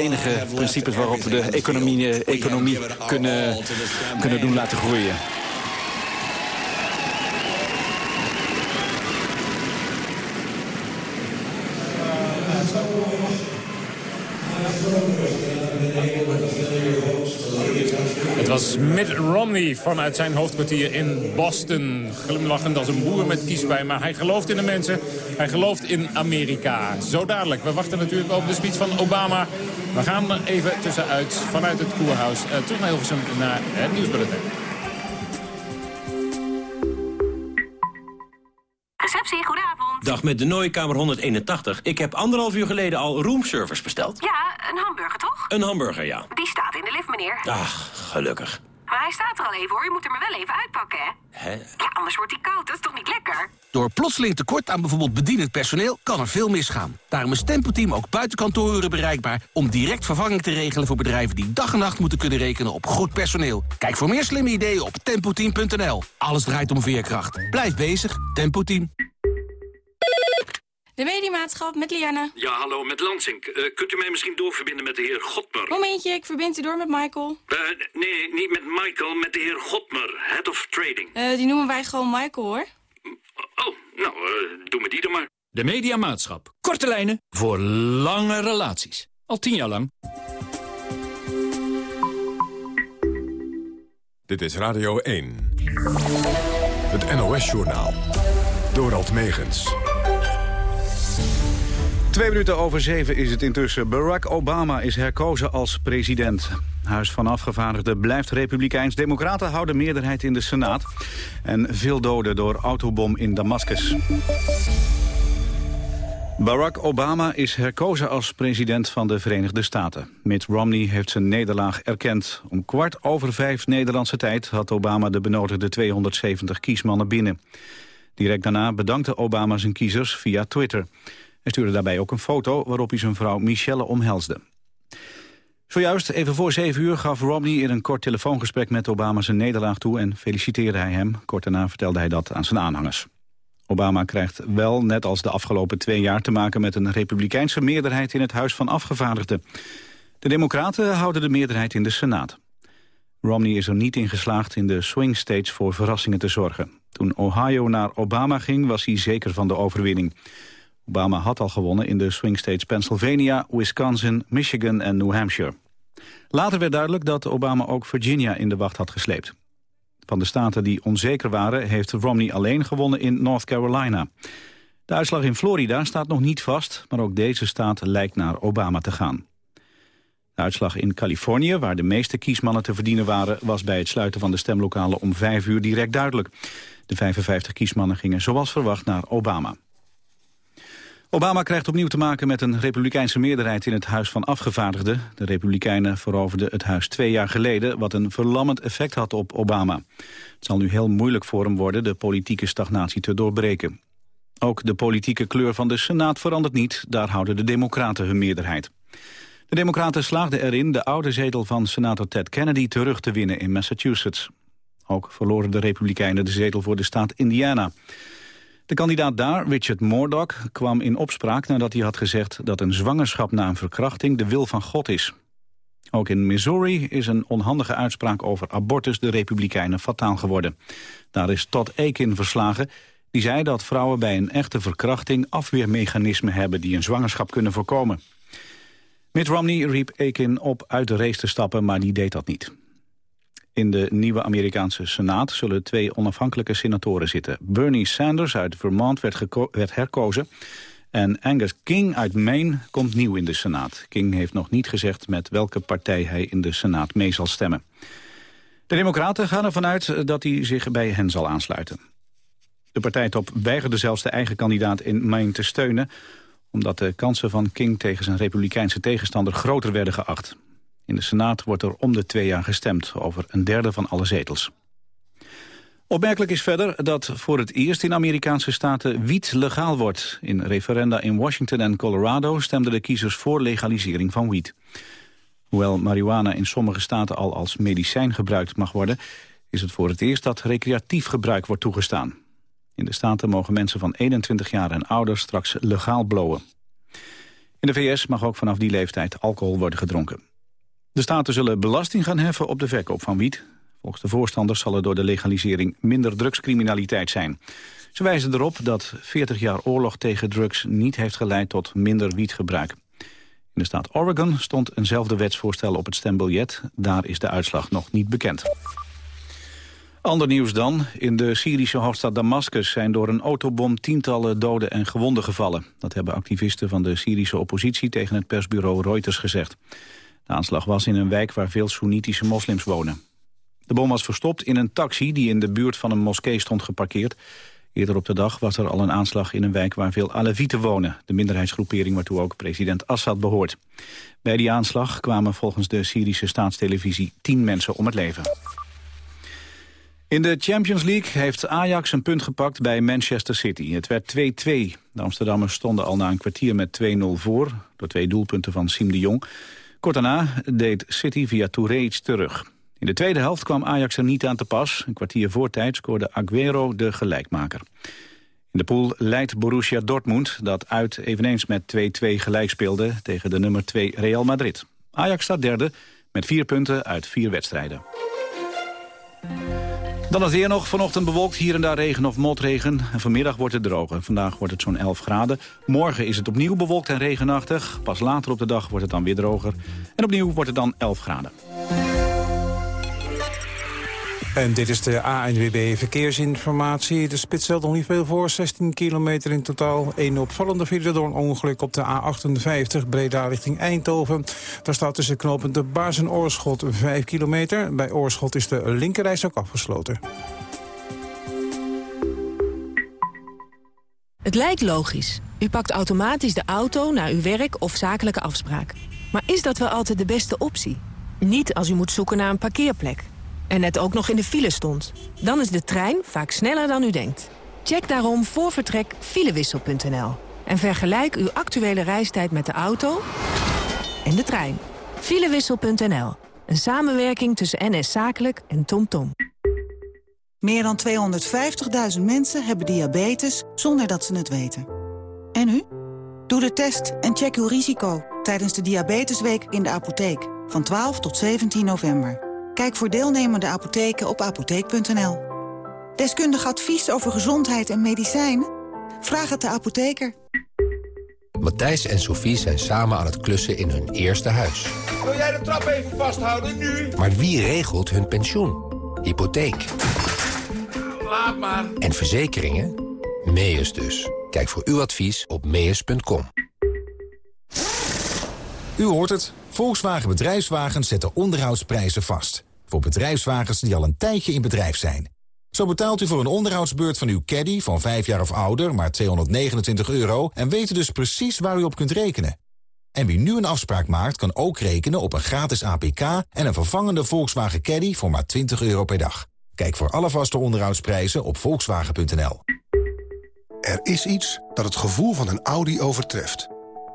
enige principes waarop we de economie, economie kunnen, kunnen doen laten groeien. Mitt Romney vanuit zijn hoofdkwartier in Boston. Glimlachend als een boer met kiespijn. Maar hij gelooft in de mensen. Hij gelooft in Amerika. Zo dadelijk. We wachten natuurlijk op de speech van Obama. We gaan er even tussenuit vanuit het koerhuis. Uh, terug naar Hilversum naar het nieuwsbulletin. Receptie, goedenavond. Dag met de Nooikamer 181. Ik heb anderhalf uur geleden al roomservice besteld. Ja, een hamburger toch? Een hamburger, ja. Die staat in de lift, meneer. Ach, gelukkig. Maar hij staat er al even, hoor. Je moet hem er wel even uitpakken, hè? Hè? Ja, anders wordt hij koud. Dat is toch niet lekker? Door plotseling tekort aan bijvoorbeeld bedienend personeel kan er veel misgaan. Daarom is Tempo-team ook buiten kantooruren bereikbaar... om direct vervanging te regelen voor bedrijven die dag en nacht moeten kunnen rekenen op goed personeel. Kijk voor meer slimme ideeën op tempoteam.nl. Alles draait om veerkracht. Blijf bezig, Tempo-team. De Mediamaatschap met Liana. Ja, hallo, met Lansing. Uh, kunt u mij misschien doorverbinden met de heer Godmer? Momentje, ik verbind u door met Michael. Uh, nee, niet met Michael, met de heer Godmer, Head of Trading. Uh, die noemen wij gewoon Michael, hoor. Oh, nou, doe me die dan maar. De Mediamaatschap. Korte lijnen voor lange relaties. Al tien jaar lang. Dit is Radio 1. Het NOS-journaal. Dorald Megens. Twee minuten over zeven is het intussen. Barack Obama is herkozen als president. Huis van Afgevaardigden blijft republikeins. Democraten houden meerderheid in de Senaat. En veel doden door autobom in Damascus. Barack Obama is herkozen als president van de Verenigde Staten. Mitt Romney heeft zijn nederlaag erkend. Om kwart over vijf Nederlandse tijd had Obama de benodigde 270 kiesmannen binnen. Direct daarna bedankte Obama zijn kiezers via Twitter. Hij stuurde daarbij ook een foto waarop hij zijn vrouw Michelle omhelsde. Zojuist, even voor zeven uur, gaf Romney in een kort telefoongesprek met Obama zijn nederlaag toe en feliciteerde hij hem. Kort daarna vertelde hij dat aan zijn aanhangers. Obama krijgt wel, net als de afgelopen twee jaar, te maken met een republikeinse meerderheid in het Huis van Afgevaardigden. De Democraten houden de meerderheid in de Senaat. Romney is er niet in geslaagd in de swing states voor verrassingen te zorgen. Toen Ohio naar Obama ging, was hij zeker van de overwinning. Obama had al gewonnen in de swing states Pennsylvania, Wisconsin, Michigan en New Hampshire. Later werd duidelijk dat Obama ook Virginia in de wacht had gesleept. Van de staten die onzeker waren heeft Romney alleen gewonnen in North Carolina. De uitslag in Florida staat nog niet vast, maar ook deze staat lijkt naar Obama te gaan. De uitslag in Californië, waar de meeste kiesmannen te verdienen waren... was bij het sluiten van de stemlokalen om vijf uur direct duidelijk. De 55 kiesmannen gingen zoals verwacht naar Obama. Obama krijgt opnieuw te maken met een republikeinse meerderheid in het Huis van Afgevaardigden. De republikeinen veroverden het huis twee jaar geleden, wat een verlammend effect had op Obama. Het zal nu heel moeilijk voor hem worden de politieke stagnatie te doorbreken. Ook de politieke kleur van de Senaat verandert niet, daar houden de democraten hun meerderheid. De democraten slaagden erin de oude zetel van senator Ted Kennedy terug te winnen in Massachusetts. Ook verloren de republikeinen de zetel voor de staat Indiana. De kandidaat daar, Richard Murdoch, kwam in opspraak nadat hij had gezegd dat een zwangerschap na een verkrachting de wil van God is. Ook in Missouri is een onhandige uitspraak over abortus de Republikeinen fataal geworden. Daar is Todd Akin verslagen. Die zei dat vrouwen bij een echte verkrachting afweermechanismen hebben die een zwangerschap kunnen voorkomen. Mitt Romney riep Akin op uit de race te stappen, maar die deed dat niet. In de nieuwe Amerikaanse Senaat zullen twee onafhankelijke senatoren zitten. Bernie Sanders uit Vermont werd, herkozen. En Angus King uit Maine komt nieuw in de Senaat. King heeft nog niet gezegd met welke partij hij in de Senaat mee zal stemmen. De Democraten gaan ervan uit dat hij zich bij hen zal aansluiten. De partijtop weigerde zelfs de eigen kandidaat in Maine te steunen... omdat de kansen van King tegen zijn republikeinse tegenstander groter werden geacht. In de Senaat wordt er om de twee jaar gestemd over een derde van alle zetels. Opmerkelijk is verder dat voor het eerst in Amerikaanse staten wiet legaal wordt. In referenda in Washington en Colorado stemden de kiezers voor legalisering van wiet. Hoewel marihuana in sommige staten al als medicijn gebruikt mag worden... is het voor het eerst dat recreatief gebruik wordt toegestaan. In de staten mogen mensen van 21 jaar en ouder straks legaal blowen. In de VS mag ook vanaf die leeftijd alcohol worden gedronken. De staten zullen belasting gaan heffen op de verkoop van wiet. Volgens de voorstanders zal er door de legalisering minder drugscriminaliteit zijn. Ze wijzen erop dat 40 jaar oorlog tegen drugs niet heeft geleid tot minder wietgebruik. In de staat Oregon stond eenzelfde wetsvoorstel op het stembiljet. Daar is de uitslag nog niet bekend. Ander nieuws dan. In de Syrische hoofdstad Damascus zijn door een autobom tientallen doden en gewonden gevallen. Dat hebben activisten van de Syrische oppositie tegen het persbureau Reuters gezegd. De aanslag was in een wijk waar veel Soenitische moslims wonen. De bom was verstopt in een taxi die in de buurt van een moskee stond geparkeerd. Eerder op de dag was er al een aanslag in een wijk waar veel Alevieten wonen. De minderheidsgroepering waartoe ook president Assad behoort. Bij die aanslag kwamen volgens de Syrische staatstelevisie tien mensen om het leven. In de Champions League heeft Ajax een punt gepakt bij Manchester City. Het werd 2-2. De Amsterdammers stonden al na een kwartier met 2-0 voor... door twee doelpunten van Siem de Jong. Kort daarna deed City via Touré terug. In de tweede helft kwam Ajax er niet aan te pas. Een kwartier voor tijd scoorde Aguero de gelijkmaker. In de pool leidt Borussia Dortmund, dat uit eveneens met 2-2 gelijk speelde... tegen de nummer 2 Real Madrid. Ajax staat derde met vier punten uit vier wedstrijden. Dan het weer nog. Vanochtend bewolkt, hier en daar regen of motregen. En vanmiddag wordt het droger. Vandaag wordt het zo'n 11 graden. Morgen is het opnieuw bewolkt en regenachtig. Pas later op de dag wordt het dan weer droger. En opnieuw wordt het dan 11 graden. En dit is de ANWB Verkeersinformatie. De spits stelt nog niet veel voor, 16 kilometer in totaal. Een opvallende file door een ongeluk op de A58, Breda richting Eindhoven. Daar staat tussen knooppunt de Baars en Oorschot 5 kilometer. Bij Oorschot is de linkerreis ook afgesloten. Het lijkt logisch. U pakt automatisch de auto naar uw werk of zakelijke afspraak. Maar is dat wel altijd de beste optie? Niet als u moet zoeken naar een parkeerplek en net ook nog in de file stond. Dan is de trein vaak sneller dan u denkt. Check daarom voor vertrek filewissel.nl. En vergelijk uw actuele reistijd met de auto en de trein. Filewissel.nl. Een samenwerking tussen NS Zakelijk en TomTom. Meer dan 250.000 mensen hebben diabetes zonder dat ze het weten. En u? Doe de test en check uw risico tijdens de Diabetesweek in de apotheek. Van 12 tot 17 november. Kijk voor deelnemende apotheken op apotheek.nl. Deskundig advies over gezondheid en medicijnen? Vraag het de apotheker. Matthijs en Sophie zijn samen aan het klussen in hun eerste huis. Wil jij de trap even vasthouden, nu? Maar wie regelt hun pensioen? Hypotheek. Laat maar. En verzekeringen? Meus dus. Kijk voor uw advies op meus.com. U hoort het. Volkswagen Bedrijfswagens zetten onderhoudsprijzen vast. Voor bedrijfswagens die al een tijdje in bedrijf zijn. Zo betaalt u voor een onderhoudsbeurt van uw caddy van 5 jaar of ouder maar 229 euro... en weet dus precies waar u op kunt rekenen. En wie nu een afspraak maakt, kan ook rekenen op een gratis APK... en een vervangende Volkswagen Caddy voor maar 20 euro per dag. Kijk voor alle vaste onderhoudsprijzen op volkswagen.nl. Er is iets dat het gevoel van een Audi overtreft.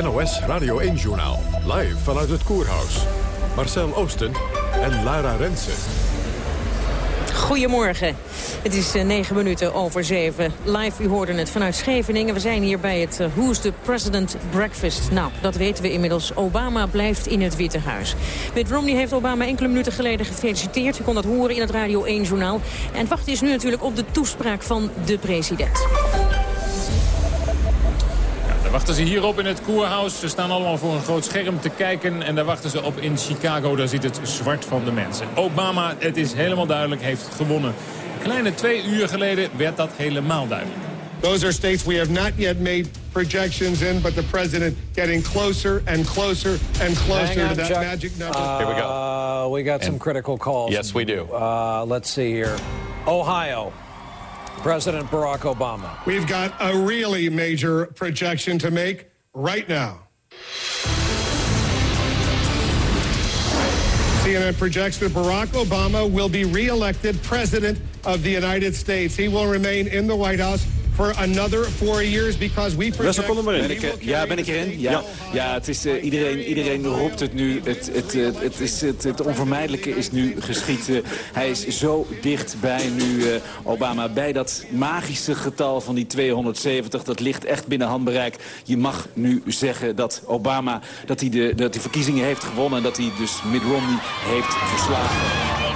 NOS Radio 1-journaal. Live vanuit het Koerhuis. Marcel Oosten en Lara Rensen. Goedemorgen. Het is uh, negen minuten over zeven. Live, u hoorde het vanuit Scheveningen. We zijn hier bij het uh, Who's the President Breakfast. Nou, dat weten we inmiddels. Obama blijft in het Witte Huis. Mitt Romney heeft Obama enkele minuten geleden gefeliciteerd. U kon dat horen in het Radio 1-journaal. En het wachten is nu natuurlijk op de toespraak van de president wachten ze hierop in het Koerhuis. Ze staan allemaal voor een groot scherm te kijken. En daar wachten ze op in Chicago. Daar ziet het zwart van de mensen. Obama, het is helemaal duidelijk, heeft gewonnen. kleine twee uur geleden werd dat helemaal duidelijk. Those are states we have not yet made projections in, but the president getting closer and closer and closer to that Chuck. magic number. Uh, here we go. Uh, we got some critical calls. Yes, we do. Uh, let's see here. Ohio. President Barack Obama. We've got a really major projection to make right now. CNN projects that Barack Obama will be reelected president of the United States. He will remain in the White House for another four years because we project... Ben ik, er- ja, ben ik erin? Ja, ja. het is, eh, iedereen, iedereen roept het nu. Het, het, eh, het, is, het, het onvermijdelijke is nu geschied. Eh, hij is zo dichtbij nu, eh, Obama, bij dat magische getal van die 270. Dat ligt echt binnen handbereik. Je mag nu zeggen dat Obama dat hij de, dat hij verkiezingen heeft gewonnen... en dat hij dus Mitt Romney heeft verslagen.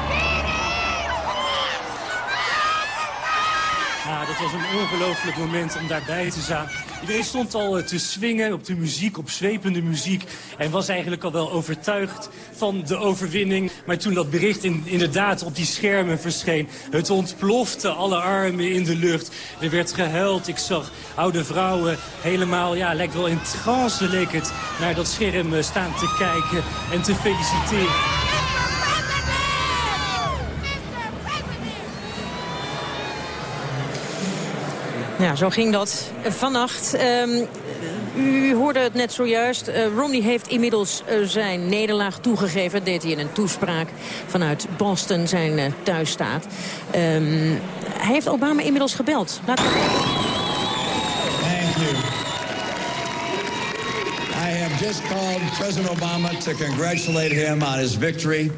Dat was een ongelooflijk moment om daarbij te zijn. Iedereen stond al eh, te swingen op de muziek, op zwepende muziek. En was eigenlijk al wel overtuigd van de overwinning. Maar toen dat bericht in, inderdaad op die schermen verscheen... het ontplofte, alle armen in de lucht. Er werd gehuild. Ik zag oude vrouwen helemaal, ja, lijkt wel in trance leek het... naar dat scherm eh, staan te kijken en te feliciteren. Ja, zo ging dat vannacht. Ehm, u hoorde het net zojuist. Eh, Romney heeft inmiddels eh, zijn nederlaag toegegeven. Dat deed hij in een toespraak vanuit Boston, zijn eh, thuisstaat. Ehm, hij heeft Obama inmiddels gebeld. We Thank you. I have just called President Obama to congratulate him on his victory.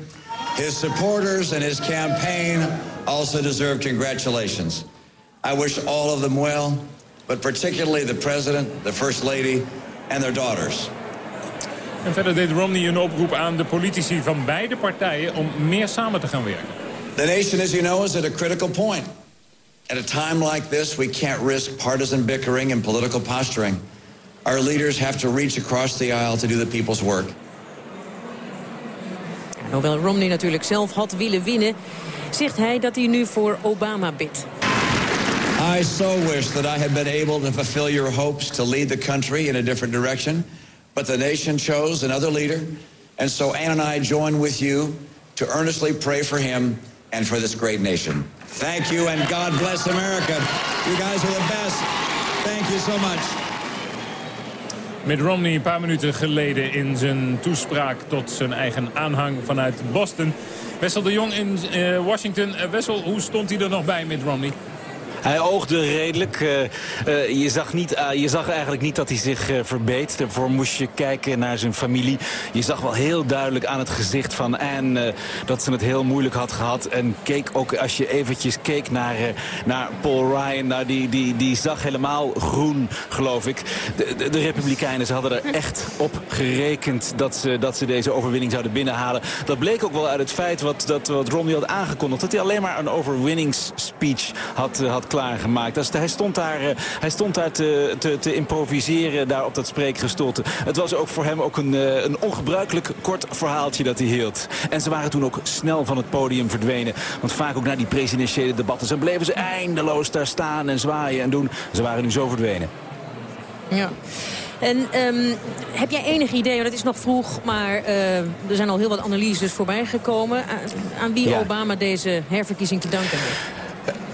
His supporters and his campaign also deserve congratulations. I wish all of them well, but particularly the president, the first lady, and their daughters. En verder deed Romney een oproep aan de politici van beide partijen om meer samen te gaan werken. The nation, as you know, is at a critical point. At a time like this, we can't risk partisan bickering and political posturing. Our leaders have to reach across the aisle to do the people's work. Hoewel Romney natuurlijk zelf had willen winnen... zegt hij dat hij nu voor Obama bidt. I so wish that I had been able to fulfill your hopes to lead the country in a different direction, but the nation chose another leader, and so Ann and I join with you to earnestly pray for him and for this great nation. Thank you, and God bless America. You guys are the best. Thank you so much. Mitt Romney een paar minuten geleden in zijn toespraak tot zijn eigen aanhang vanuit Boston. Wessel de Jong in eh, Washington. Eh, Wessel, hoe stond hij er nog bij, Mitt Romney? Hij oogde redelijk. eh, eh, je, zag niet, eh, je zag eigenlijk niet dat hij zich verbeet. Daarvoor moest je kijken naar zijn familie. Je zag wel heel duidelijk aan het gezicht van Anne dat ze het heel moeilijk had gehad. En keek ook, als je eventjes keek naar, naar Paul Ryan, nou, die, die, die zag helemaal groen, geloof ik. De, de, de Republikeinen, ze hadden er echt op gerekend dat ze, dat ze deze overwinning zouden binnenhalen. Dat bleek ook wel uit het feit wat, dat, wat Romney had aangekondigd. Dat hij alleen maar een overwinningsspeech had, had klaargemaakt. Dus hij stond daar, eh, hij stond daar te, te, te improviseren daar op dat spreekgestolte. Het was ook voor hem ook een, eh, een ongebruikelijk kort verhaaltje dat hij hield. En ze waren toen ook snel van het podium verdwenen. Want vaak ook na die presidentiële debatten... ze bleven ze eindeloos daar staan en zwaaien en doen. Ze waren nu zo verdwenen. Ja. En ehm, heb jij enig idee, want het is nog vroeg, maar eh, er zijn al heel wat analyses voorbij gekomen... aan, aan wie Ja. Obama deze herverkiezing te danken heeft?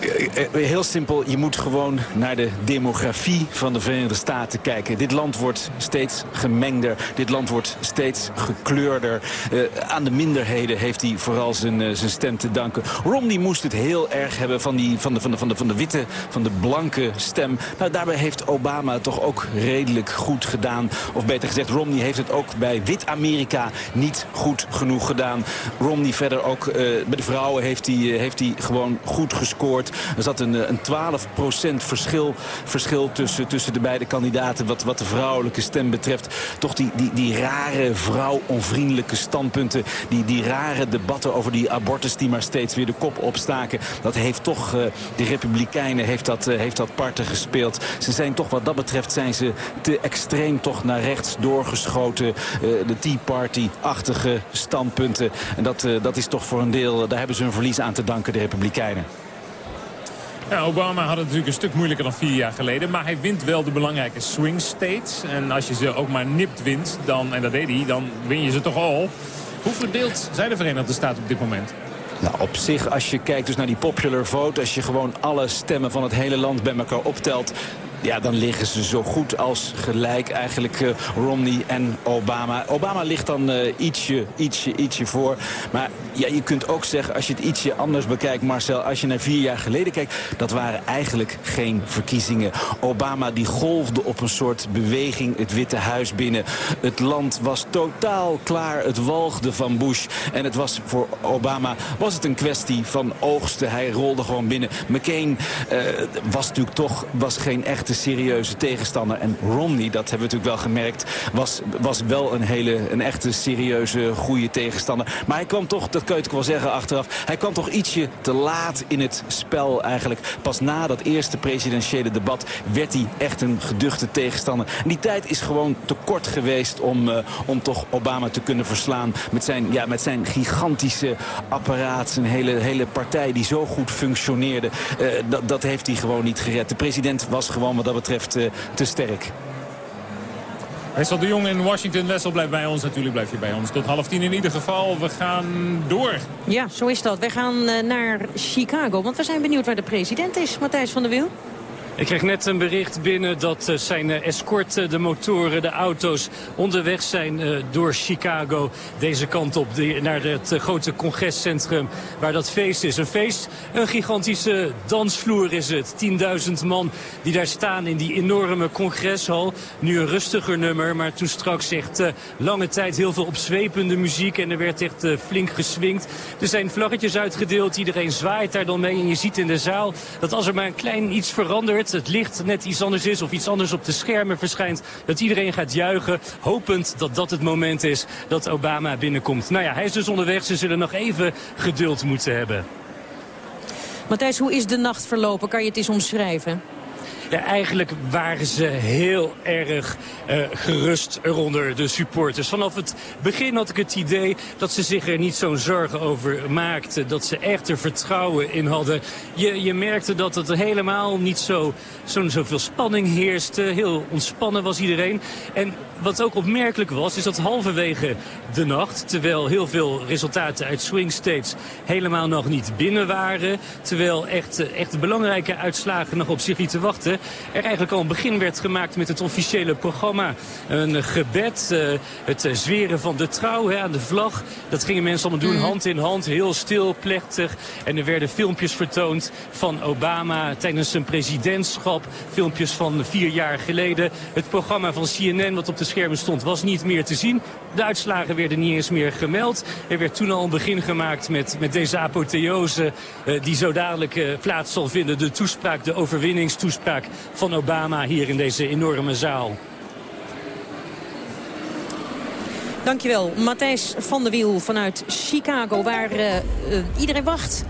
Eh, eh, Heel simpel, je moet gewoon naar de demografie van de Verenigde Staten kijken. Dit land wordt steeds gemengder, dit land wordt steeds gekleurder. Eh, aan de minderheden heeft hij vooral zijn, zijn stem te danken. Romney moest het heel erg hebben van, die, van, de, van, de, van, de, van de witte, van de blanke stem. Nou, daarbij heeft Obama toch ook redelijk goed gedaan. Of beter gezegd, Romney heeft het ook bij wit Amerika niet goed genoeg gedaan. Romney verder ook, bij de vrouwen heeft hij, heeft hij gewoon goed gescoord. Er zat een, eh, een 12% verschil, verschil tussen, tussen de beide kandidaten wat, wat de vrouwelijke stem betreft. Toch die, die, die rare vrouw-onvriendelijke standpunten, die, die rare debatten over die abortus die maar steeds weer de kop opstaken. Dat heeft toch, eh, de Republikeinen heeft dat, eh, heeft dat parten gespeeld. Ze zijn toch wat dat betreft zijn ze te extreem toch naar rechts doorgeschoten. De Tea Party-achtige standpunten. En dat, dat is toch voor een deel, daar hebben ze hun verlies aan te danken, de Republikeinen. Obama had het natuurlijk een stuk moeilijker dan vier jaar geleden. Maar hij wint wel de belangrijke swing states. En als je ze ook maar nipt wint, dan, en dat deed hij, dan win je ze toch al. Hoe verdeeld zijn de Verenigde Staten op dit moment? Nou, op zich, als je kijkt dus naar die popular vote... als je gewoon alle stemmen van het hele land bij elkaar optelt ja, dan liggen ze zo goed als gelijk eigenlijk uh, Romney en Obama. Obama ligt dan uh, ietsje, ietsje, ietsje voor. Maar ja, je kunt ook zeggen, als je het ietsje anders bekijkt, Marcel... als je naar vier jaar geleden kijkt, dat waren eigenlijk geen verkiezingen. Obama die golfde op een soort beweging het Witte Huis binnen. Het land was totaal klaar, het walgde van Bush. En het was voor Obama was het een kwestie van oogsten. Hij rolde gewoon binnen. McCain uh, was natuurlijk toch was geen echte serieuze tegenstander. En Romney, dat hebben we natuurlijk wel gemerkt, was, was wel een hele, een echte serieuze, goede tegenstander. Maar hij kwam toch, dat kun je wel zeggen achteraf, hij kwam toch ietsje te laat in het spel eigenlijk. Pas na dat eerste presidentiële debat werd hij echt een geduchte tegenstander. En die tijd is gewoon te kort geweest om, uh, om toch Obama te kunnen verslaan. Met zijn, ja, met zijn gigantische apparaat, zijn hele, hele partij die zo goed functioneerde. Uh, dat, dat heeft hij gewoon niet gered. De president was gewoon wat dat betreft uh, te sterk. Wessel de Jong in Washington. Wessel blijft bij ons. Natuurlijk blijf je bij ons. Tot half tien in ieder geval. We gaan door. Ja, zo is dat. We gaan uh, naar Chicago. Want we zijn benieuwd waar de president is. Matthijs van der Wiel. Ik kreeg net een bericht binnen dat uh, zijn uh, escort, de motoren, de auto's onderweg zijn uh, door Chicago. Deze kant op, naar het grote congrescentrum waar dat feest is. Een feest, een gigantische dansvloer is het. 10.000 man die daar staan in die enorme congreshal. Nu een rustiger nummer, maar toen straks echt lange tijd heel veel opzwepende muziek. En er werd echt flink geswingd. Er zijn vlaggetjes uitgedeeld, iedereen zwaait daar dan mee. En je ziet in de zaal dat als er maar een klein iets verandert het licht net iets anders is of iets anders op de schermen verschijnt, dat iedereen gaat juichen, hopend dat dat het moment is dat Obama binnenkomt. Nou ja, hij is dus onderweg. Ze zullen nog even geduld moeten hebben. Matthijs, hoe is de nacht verlopen? Kan je het eens omschrijven? Ja, eigenlijk waren ze heel erg uh, gerust eronder, de supporters. Vanaf het begin had ik het idee dat ze zich er niet zo'n zorgen over maakten. Dat ze echt er vertrouwen in hadden. Je, je merkte dat het helemaal niet zo, zo, zoveel spanning heerste. Heel ontspannen was iedereen. En wat ook opmerkelijk was, is dat halverwege de nacht... terwijl heel veel resultaten uit swing states helemaal nog niet binnen waren... terwijl echt, echt belangrijke uitslagen nog op zich lieten wachten... er eigenlijk al een begin werd gemaakt met het officiële programma. Een gebed, uh, het zweren van de trouw hè, aan de vlag. Dat gingen mensen allemaal doen, hand in hand, heel stil, plechtig. En er werden filmpjes vertoond van Obama tijdens zijn presidentschap. Filmpjes van vier jaar geleden. Het programma van CNN, wat op de schermen stond, was niet meer te zien. De uitslagen werden niet eens meer gemeld. Er werd toen al een begin gemaakt met, met deze apotheose... Uh, die zo dadelijk uh, plaats zal vinden. De toespraak, de overwinningstoespraak van Obama hier in deze enorme zaal. Dankjewel, Matthijs van der Wiel vanuit Chicago, waar uh, uh, iedereen wacht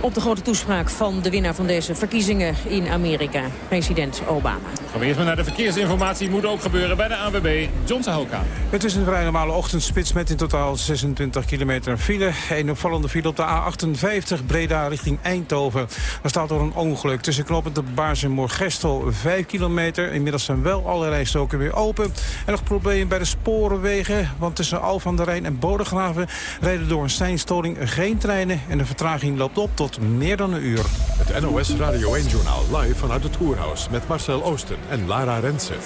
op de grote toespraak van de winnaar van deze verkiezingen in Amerika, president Obama. Gaan we eerst maar naar de verkeersinformatie. Moet ook gebeuren bij de ANWB. John Sahoka. Het is een vrij normale ochtendspits met in totaal 26 kilometer file. Een opvallende file op de A58 Breda richting Eindhoven. Daar staat er een ongeluk tussen knooppunt de Baars en Moorgestel 5 kilometer. Inmiddels zijn wel alle rijstoken weer open. En nog probleem bij de sporenwegen, want tussen Al van der Rijn en Bodegraven rijden door een seinstoring geen treinen en de vertraging loopt op tot meer dan een uur. Het NOS Radio 1-journaal live vanuit het Koerhuis met Marcel Oosten en Lara Rensen.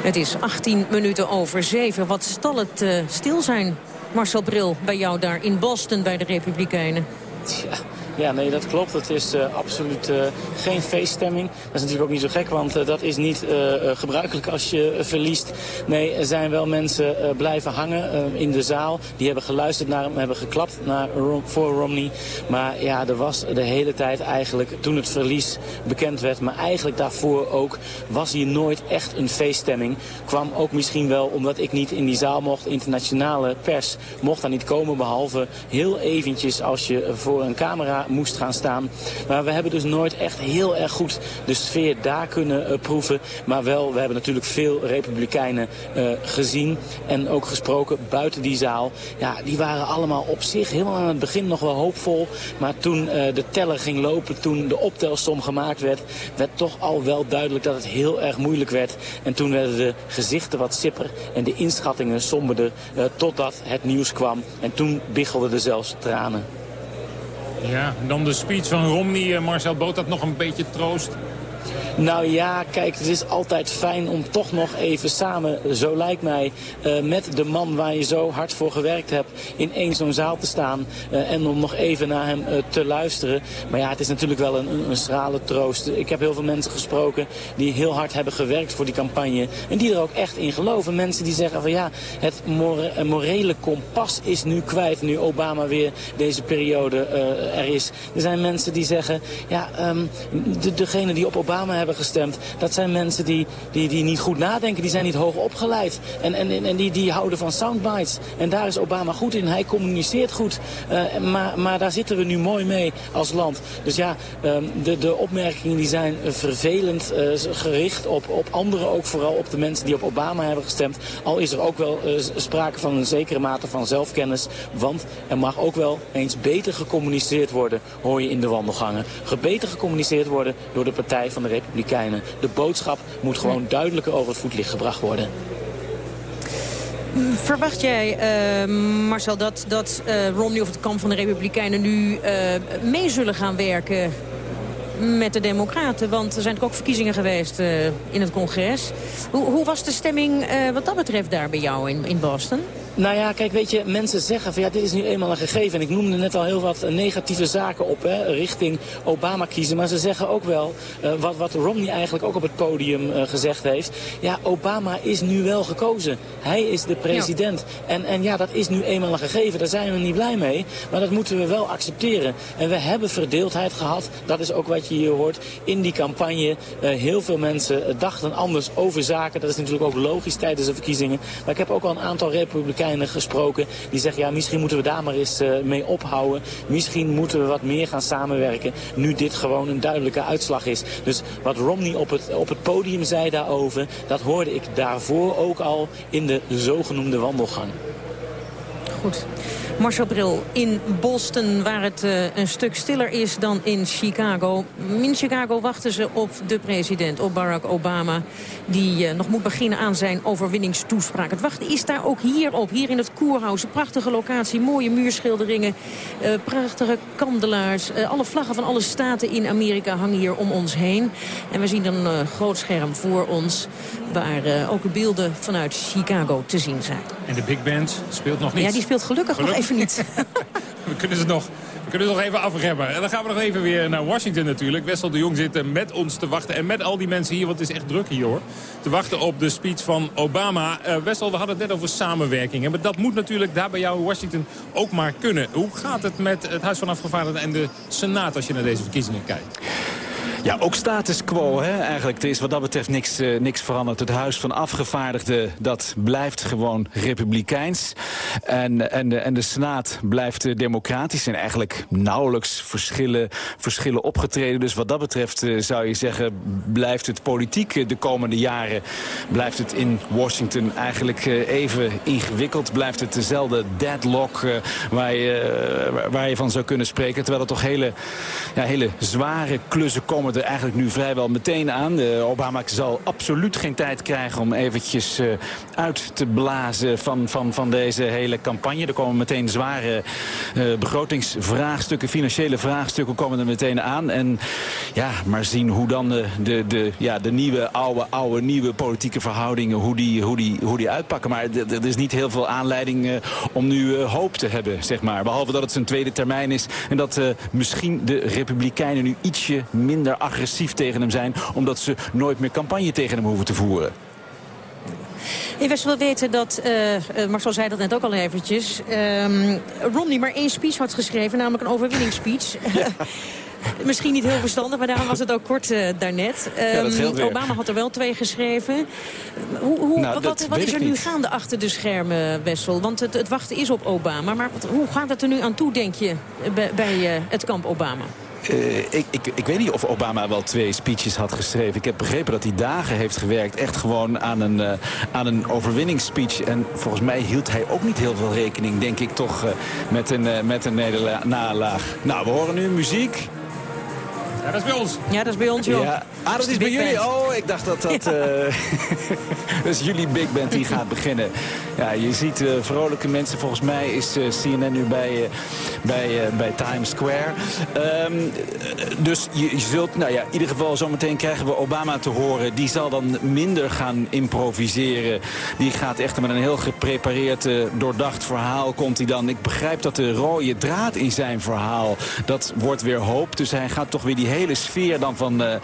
Het is 18 minuten over 7. Wat zal het uh, stil zijn, Marcel Bril, bij jou daar in Boston bij de Republikeinen? Ja. Ja, nee, dat klopt. Het is uh, absoluut uh, geen feeststemming. Dat is natuurlijk ook niet zo gek, want uh, dat is niet gebruikelijk als je verliest. Nee, er zijn wel mensen blijven hangen in de zaal. Die hebben geluisterd naar hem, hebben geklapt naar, voor Romney. Maar ja, er was de hele tijd eigenlijk, toen het verlies bekend werd... maar eigenlijk daarvoor ook, was hier nooit echt een feeststemming. Kwam ook misschien wel omdat ik niet in die zaal mocht. Internationale pers mocht daar niet komen, behalve heel eventjes als je voor een camera moest gaan staan. Maar we hebben dus nooit echt heel erg goed de sfeer daar kunnen uh, proeven. Maar wel, we hebben natuurlijk veel republikeinen uh, gezien en ook gesproken buiten die zaal. Ja, die waren allemaal op zich helemaal aan het begin nog wel hoopvol. Maar toen uh, de teller ging lopen, toen de optelsom gemaakt werd, werd toch al wel duidelijk dat het heel erg moeilijk werd. En toen werden de gezichten wat sipper en de inschattingen somberder totdat het nieuws kwam. En toen biggelden er zelfs tranen. Ja, dan de speech van Romney. Marcel Boot dat nog een beetje troost. Nou ja, kijk, het is altijd fijn om toch nog even samen, zo lijkt mij, uh, met de man waar je zo hard voor gewerkt hebt, in één zo'n zaal te staan. Uh, en om nog even naar hem uh, te luisteren. Maar ja, het is natuurlijk wel een, een, troost. Ik heb heel veel mensen gesproken die heel hard hebben gewerkt voor die campagne. En die er ook echt in geloven. Mensen die zeggen van ja, het more, morele kompas is nu kwijt nu Obama weer deze periode er is. Er zijn mensen die zeggen, ja, um, de, degene die op Obama hebben gestemd. Dat zijn mensen die, die, die niet goed nadenken, die zijn niet hoog opgeleid. En, en, en die, die houden van soundbites. En daar is Obama goed in. Hij communiceert goed. Uh, maar, maar daar zitten we nu mooi mee als land. Dus ja, um, de, de opmerkingen die zijn vervelend uh, gericht op, op anderen. Ook vooral op de mensen die op Obama hebben gestemd. Al is er ook wel uh, sprake van een zekere mate van zelfkennis. Want er mag ook wel eens beter gecommuniceerd worden, hoor je in de wandelgangen. Beter gecommuniceerd worden door de Partij van de Republikeinen. De boodschap moet gewoon duidelijker over het voetlicht gebracht worden. Verwacht jij, uh, Marcel, dat, dat uh, Romney of het kamp van de Republikeinen nu uh, mee zullen gaan werken met de Democraten? Want er zijn ook verkiezingen geweest in het congres. Hoe, hoe was de stemming wat dat betreft daar bij jou in, in Boston? Nou ja, kijk, weet je, mensen zeggen van ja, dit is nu eenmaal een gegeven. En ik noemde net al heel wat negatieve zaken op, hè, richting Obama kiezen. Maar ze zeggen ook wel, uh, wat, wat Romney eigenlijk ook op het podium uh, gezegd heeft. Ja, Obama is nu wel gekozen. Hij is de president. Ja. En, en ja, dat is nu eenmaal een gegeven. Daar zijn we niet blij mee. Maar dat moeten we wel accepteren. En we hebben verdeeldheid gehad. Dat is ook wat je hier hoort in die campagne. Uh, heel veel mensen dachten anders over zaken. Dat is natuurlijk ook logisch tijdens de verkiezingen. Maar ik heb ook al een aantal republikeinen gesproken. Die zeggen, ja, misschien moeten we daar maar eens uh, mee ophouden. Misschien moeten we wat meer gaan samenwerken. Nu dit gewoon een duidelijke uitslag is. Dus wat Romney op het, op het podium zei daarover... dat hoorde ik daarvoor ook al in de zogenoemde wandelgang. Goed. Marcel Bril in Boston, waar het uh, een stuk stiller is dan in Chicago. In Chicago wachten ze op de president, op Barack Obama... die uh, nog moet beginnen aan zijn overwinningstoespraak. Het wachten is daar ook hier op, hier in het Koerhuis. Een prachtige locatie, mooie muurschilderingen, uh, prachtige kandelaars. alle vlaggen van alle staten in Amerika hangen hier om ons heen. En we zien een groot scherm voor ons... waar ook beelden vanuit Chicago te zien zijn. En de big band speelt nog niet? Ja, die speelt gelukkig, gelukkig. nog even niet. we kunnen ze nog... We kunnen het nog even afremmen. En dan gaan we nog even weer naar Washington natuurlijk. Wessel de Jong zit met ons te wachten. En met al die mensen hier, want het is echt druk hier hoor. Te wachten op de speech van Obama. Uh, Wessel, we hadden het net over samenwerking. Maar dat moet natuurlijk daar bij jou in Washington ook maar kunnen. Hoe gaat het met het Huis van Afgevaardigden en de Senaat als je naar deze verkiezingen kijkt? Ja, ook status quo hè, eigenlijk. Er is wat dat betreft niks, uh, niks veranderd. Het Huis van Afgevaardigden, dat blijft gewoon republikeins. En, en, de, en de Senaat blijft uh, democratisch. En eigenlijk nauwelijks verschillen, verschillen opgetreden. Dus wat dat betreft uh, zou je zeggen... blijft het politiek de komende jaren... blijft het in Washington eigenlijk even ingewikkeld. Blijft het dezelfde deadlock waar, je, waar je van zou kunnen spreken. Terwijl er toch hele, ja, hele zware klussen komen er eigenlijk nu vrijwel meteen aan. Uh, Obama zal absoluut geen tijd krijgen om eventjes uh, uit te blazen van, van, van deze hele campagne. Er komen meteen zware uh, begrotingsvraagstukken, financiële vraagstukken komen er meteen aan. En ja, maar zien hoe dan de, de, de, ja, de nieuwe, oude, oude, nieuwe politieke verhoudingen, hoe die, hoe die, hoe die uitpakken. Maar er is niet heel veel aanleiding om nu hoop te hebben, zeg maar. Behalve dat het zijn tweede termijn is en dat misschien de Republikeinen nu ietsje minder agressief tegen hem zijn... omdat ze nooit meer campagne tegen hem hoeven te voeren. Ik wist wel weten dat, uh, Marcel zei dat net ook al eventjes... Um, Romney maar één speech had geschreven, namelijk een overwinningsspeech. Ja. Misschien niet heel verstandig, maar daarom was het ook kort uh, daarnet. Um, Obama had er wel twee geschreven. Hoe, hoe, nou, wat, wat is er nu niet. gaande achter de schermen, Wessel? Want het, het, wachten is op Obama. Maar wat, hoe gaat het er nu aan toe, denk je, bij, bij uh, het kamp Obama? Uh, ik, ik, ik weet niet of Obama wel twee speeches had geschreven. Ik heb begrepen dat hij dagen heeft gewerkt. Echt gewoon aan een, uh, aan een overwinningsspeech. En volgens mij hield hij ook niet heel veel rekening, denk ik toch, uh, met een, met een nederlaag. Nou, we horen nu muziek. Ja, dat is bij ons. Ja, dat is bij ons, joh. Ja. Ah, dat is bij jullie? Oh, ik dacht dat dat... eh dat is jullie big band die gaat beginnen. Ja, je ziet eh, vrolijke mensen. Volgens mij is eh, CNN nu bij, eh, bij, eh, bij Times Square. Ehm, dus je, je zult... Nou ja, in ieder geval zometeen krijgen we Obama te horen. Die zal dan minder gaan improviseren. Die gaat echt met een heel geprepareerd, eh, doordacht verhaal komt hij dan. Ik begrijp dat de rode draad in zijn verhaal, dat wordt weer hoop. Dus hij gaat toch weer die hele sfeer dan van, eh,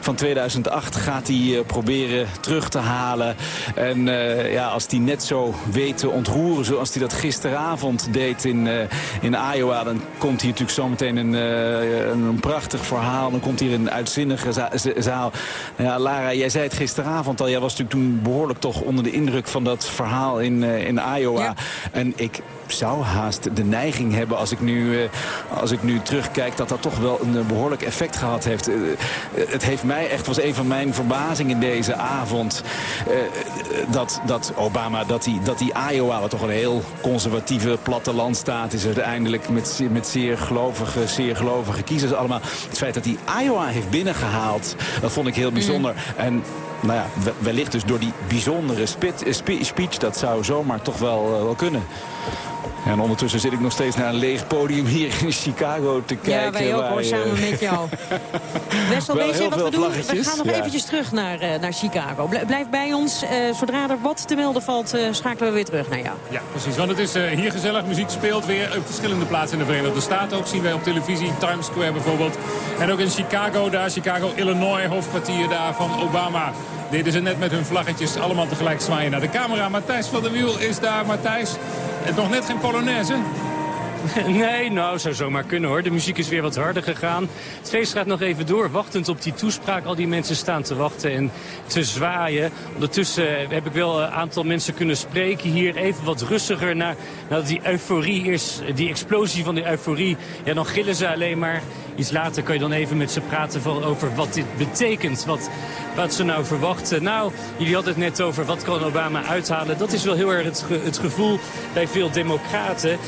van 2008 gaat hij eh, proberen terug te halen. En eh, ja, als hij net zo weet te ontroeren zoals hij dat gisteravond deed in, in Iowa... dan komt hier natuurlijk zometeen een, een, prachtig verhaal. Dan komt hier een uitzinnige za- zaal. Ja, Lara, jij zei het gisteravond al. Jij was natuurlijk toen behoorlijk toch onder de indruk van dat verhaal in, in Iowa. En ik zou haast de neiging hebben als ik nu, eh, als ik nu terugkijk... dat dat toch wel een eh, behoorlijk effect gehad heeft. Eh, het heeft mij echt, was een van mijn verbazingen deze avond... dat, dat Obama, dat die, dat die Iowa, wat toch een heel conservatieve plattelandstaat is... uiteindelijk met, zeer- met zeer gelovige, zeer gelovige kiezers allemaal. Het feit dat hij Iowa heeft binnengehaald, dat vond ik heel bijzonder. En nou ja, we- wellicht dus door die bijzondere speech... dat zou zomaar toch wel, wel kunnen. En ondertussen zit ik nog steeds naar een leeg podium hier in Chicago te kijken. Ja, wij ook hoor, eh, samen met jou. Wessel, Wel weet je wat we doen? We gaan nog ja. eventjes terug naar, eh, naar Chicago. Bl- Blijf bij ons. Eh, zodra er wat te melden valt, eh, schakelen we weer terug naar jou. Ja, precies. Want het is eh, hier gezellig. Muziek speelt weer op verschillende plaatsen in de Verenigde Staten. Ook zien wij op televisie, Times Square bijvoorbeeld. En ook in Chicago, daar Chicago, Illinois, hoofdkwartier daar van Obama. Deden ze net met hun vlaggetjes allemaal tegelijk zwaaien naar de camera. Matthijs van der Wiel is daar. Matthijs, het nog net geen Polonaise. Nee, nou, zou zomaar kunnen hoor. De muziek is weer wat harder gegaan. Het feest gaat nog even door, wachtend op die toespraak. Al die mensen staan te wachten en te zwaaien. Ondertussen heb ik wel een aantal mensen kunnen spreken hier. Even wat rustiger na, nadat die euforie is, die explosie van die euforie. Ja, dan gillen ze alleen maar. Iets later kan je dan even met ze praten over wat dit betekent. Wat, wat ze nou verwachten. Nou, jullie hadden het net over wat kan Obama uithalen. Dat is wel heel erg het, het gevoel bij veel democraten. Eh,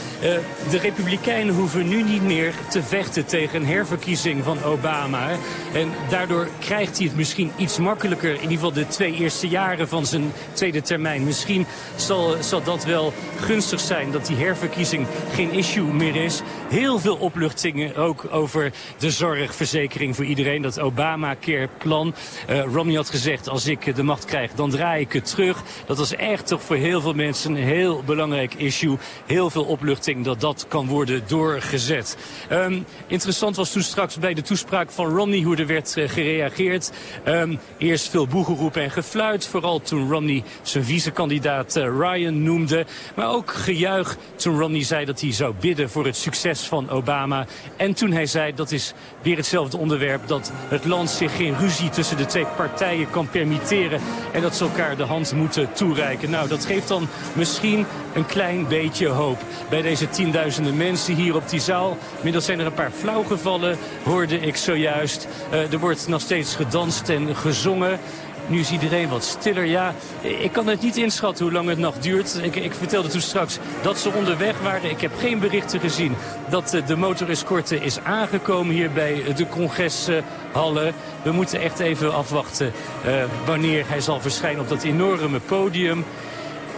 de republikeinen hoeven nu niet meer te vechten tegen een herverkiezing van Obama. En daardoor krijgt hij het misschien iets makkelijker. In ieder geval de twee eerste jaren van zijn tweede termijn. Misschien zal, zal dat wel gunstig zijn dat die herverkiezing geen issue meer is. Heel veel opluchtingen ook over de zorgverzekering voor iedereen. Dat Obamacare-plan. Eh, Romney had gezegd, als ik de macht krijg, dan draai ik het terug. Dat was echt toch voor heel veel mensen een heel belangrijk issue. Heel veel opluchting dat dat kan worden doorgezet. Ehm, interessant was toen straks bij de toespraak van Romney hoe er werd eh, gereageerd. Ehm, eerst veel boegeroep en gefluit. Vooral toen Romney zijn vicekandidaat eh, Ryan noemde. Maar ook gejuich toen Romney zei dat hij zou bidden voor het succes van Obama. En toen hij zei, dat is weer hetzelfde onderwerp... dat het land zich geen ruzie tussen de twee partijen kan permitteren... en dat ze elkaar de hand moeten toereiken. Nou, dat geeft dan misschien een klein beetje hoop. Bij deze tienduizenden mensen hier op die zaal. Inmiddels zijn er een paar flauw gevallen, hoorde ik zojuist. Eh, er wordt nog steeds gedanst en gezongen. Nu is iedereen wat stiller. Ja, ik kan het niet inschatten hoe lang het nog duurt. Ik, ik vertelde toen straks dat ze onderweg waren. Ik heb geen berichten gezien dat eh, de motorescorte is aangekomen hier bij de congreshallen. We moeten echt even afwachten eh, wanneer hij zal verschijnen op dat enorme podium.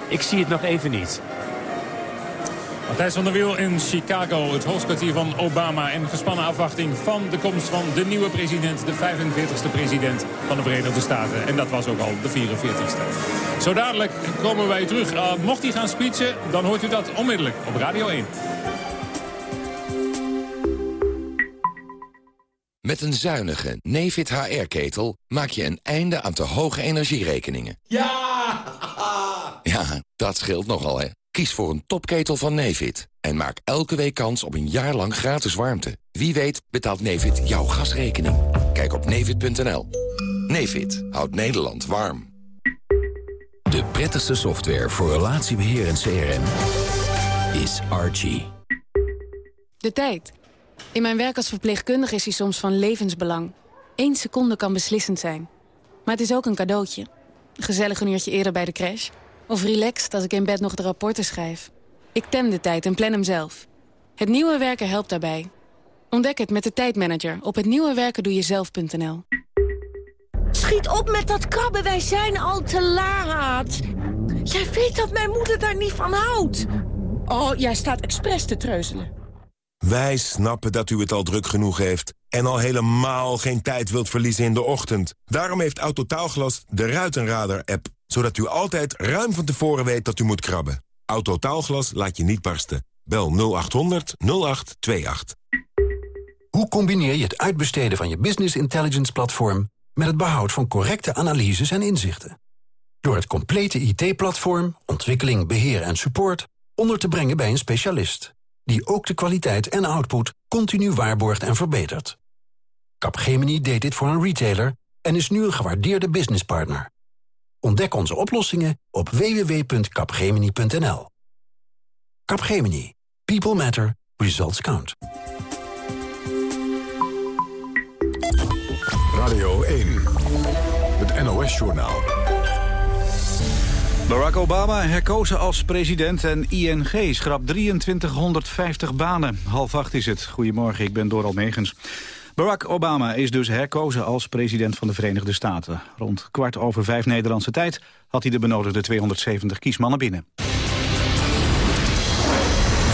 Ik zie het nog even niet. Matthijs van der Wiel in Chicago, het hoofdkwartier van Obama... en gespannen afwachting van de komst van de nieuwe president... de 45ste president van de Verenigde Staten. En dat was ook al de 44ste. Zo dadelijk komen wij terug. Uh, mocht hij gaan speechen, dan hoort u dat onmiddellijk op Radio 1. Met een zuinige Nefit HR-ketel maak je een einde aan te hoge energierekeningen. Ja! Ja, dat scheelt nogal, hè. Kies voor een topketel van Nefit en maak elke week kans op een jaar lang gratis warmte. Wie weet betaalt Nefit jouw gasrekening. Kijk op nefit.nl. Nefit houdt Nederland warm. De prettigste software voor relatiebeheer en CRM is Archie. De tijd. In mijn werk als verpleegkundige is die soms van levensbelang. Eén seconde kan beslissend zijn. Maar het is ook een cadeautje. Gezellig een uurtje eerder bij de crash. Of relaxed als ik in bed nog de rapporten schrijf. Ik tem de tijd en plan hem zelf. Het nieuwe werken helpt daarbij. Ontdek het met de tijdmanager op het nieuwe werken doe jezelf.nl. Schiet op met dat krabben, wij zijn al te laat. Jij weet dat mijn moeder daar niet van houdt. Oh, jij staat expres te treuzelen. Wij snappen dat u het al druk genoeg heeft... en al helemaal geen tijd wilt verliezen in de ochtend. Daarom heeft Autotaalglas de Ruitenradar-app... zodat u altijd ruim van tevoren weet dat u moet krabben. Autotaalglas laat je niet barsten. Bel 0800 0828. Hoe combineer je het uitbesteden van je business intelligence platform... met het behoud van correcte analyses en inzichten? Door het complete IT-platform, ontwikkeling, beheer en support... onder te brengen bij een specialist... die ook de kwaliteit en output continu waarborgt en verbetert. Capgemini deed dit voor een retailer... en is nu een gewaardeerde businesspartner. Ontdek onze oplossingen op www.capgemini.nl. Capgemini. People matter. Results count. Radio 1. Het NOS-journaal. Barack Obama herkozen als president en ING schrapt 2350 banen. Half acht is het. Goedemorgen, ik ben Doral Megens. Barack Obama is dus herkozen als president van de Verenigde Staten. Rond kwart over vijf Nederlandse tijd had hij de benodigde 270 kiesmannen binnen.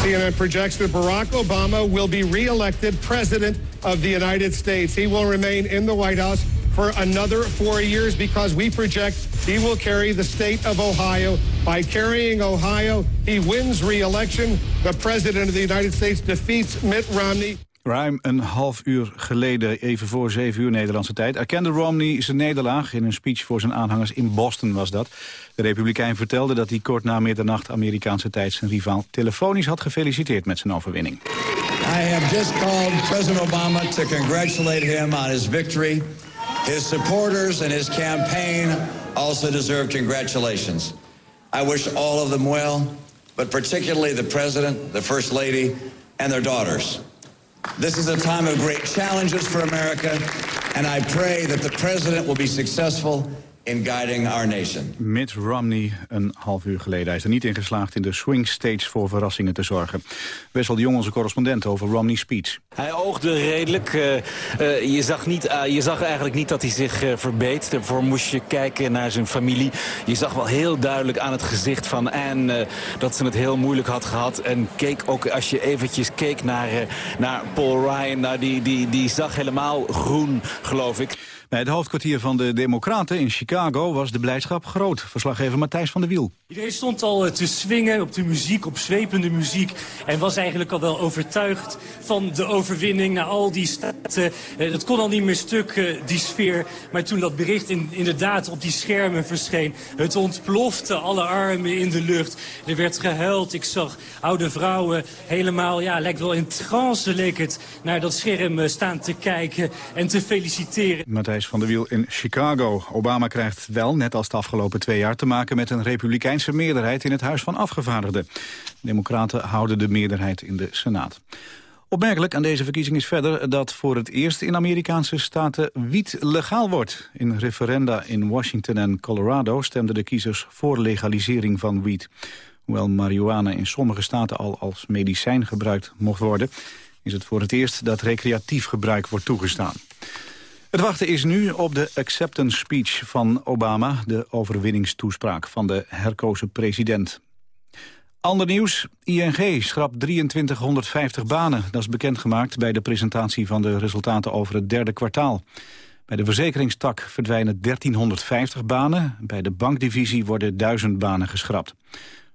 CNN projects that Barack Obama will be re-elected president of the United States. He will remain in the White House for another four years because we project he will carry the state of Ohio. By carrying Ohio, he wins re-election. The president of the United States defeats Mitt Romney. Ruim een half uur geleden, even voor zeven uur Nederlandse tijd... erkende Romney zijn nederlaag. In een speech voor zijn aanhangers in Boston was dat. De Republikein vertelde dat hij kort na middernacht Amerikaanse tijd... zijn rivaal telefonisch had gefeliciteerd met zijn overwinning. I have just called President Obama to congratulate him on his victory. His supporters and his campaign also deserve congratulations. I wish all of them well, but particularly the President, the First Lady, and their daughters. This is a time of great challenges for America, and I pray that the president will be successful in guiding our nation. Mitt Romney een half uur geleden. Hij is er niet in geslaagd in de swing states voor verrassingen te zorgen. Wessel de Jong, onze correspondent over Romney's speech. Hij oogde redelijk. Uh, uh, je, zag niet, uh, je zag eigenlijk niet dat hij zich verbeet. Daarvoor moest je kijken naar zijn familie. Je zag wel heel duidelijk aan het gezicht van Anne dat ze het heel moeilijk had gehad. En keek ook, als je eventjes keek naar, naar Paul Ryan, nou, die, die, die zag helemaal groen, geloof ik. Bij het hoofdkwartier van de Democraten in Chicago was de blijdschap groot. Verslaggever Matthijs van der Wiel. Iedereen stond al te swingen op de muziek, op zwepende muziek. En was eigenlijk al wel overtuigd van de overwinning naar al die staten. dat kon al niet meer stuk, die sfeer. Maar toen dat bericht in, inderdaad op die schermen verscheen... het ontplofte, alle armen in de lucht. Er werd gehuild. Ik zag oude vrouwen helemaal, ja, lijkt wel in trance leek het... naar dat scherm staan te kijken en te feliciteren. Matthijs van der Wiel in Chicago. Obama krijgt wel, net als de afgelopen twee jaar... te maken met een meerderheid in het Huis van Afgevaardigden. Democraten houden de meerderheid in de Senaat. Opmerkelijk aan deze verkiezing is verder dat voor het eerst in Amerikaanse staten wiet legaal wordt. In referenda in Washington en Colorado stemden de kiezers voor legalisering van wiet. Hoewel marihuana in sommige staten al als medicijn gebruikt mocht worden... is het voor het eerst dat recreatief gebruik wordt toegestaan. Het wachten is nu op de acceptance speech van Obama... de overwinningstoespraak van de herkozen president. Ander nieuws, ING schrapt 2350 banen. Dat is bekendgemaakt bij de presentatie van de resultaten over het derde kwartaal. Bij de verzekeringstak verdwijnen 1350 banen. Bij de bankdivisie worden 1000 banen geschrapt.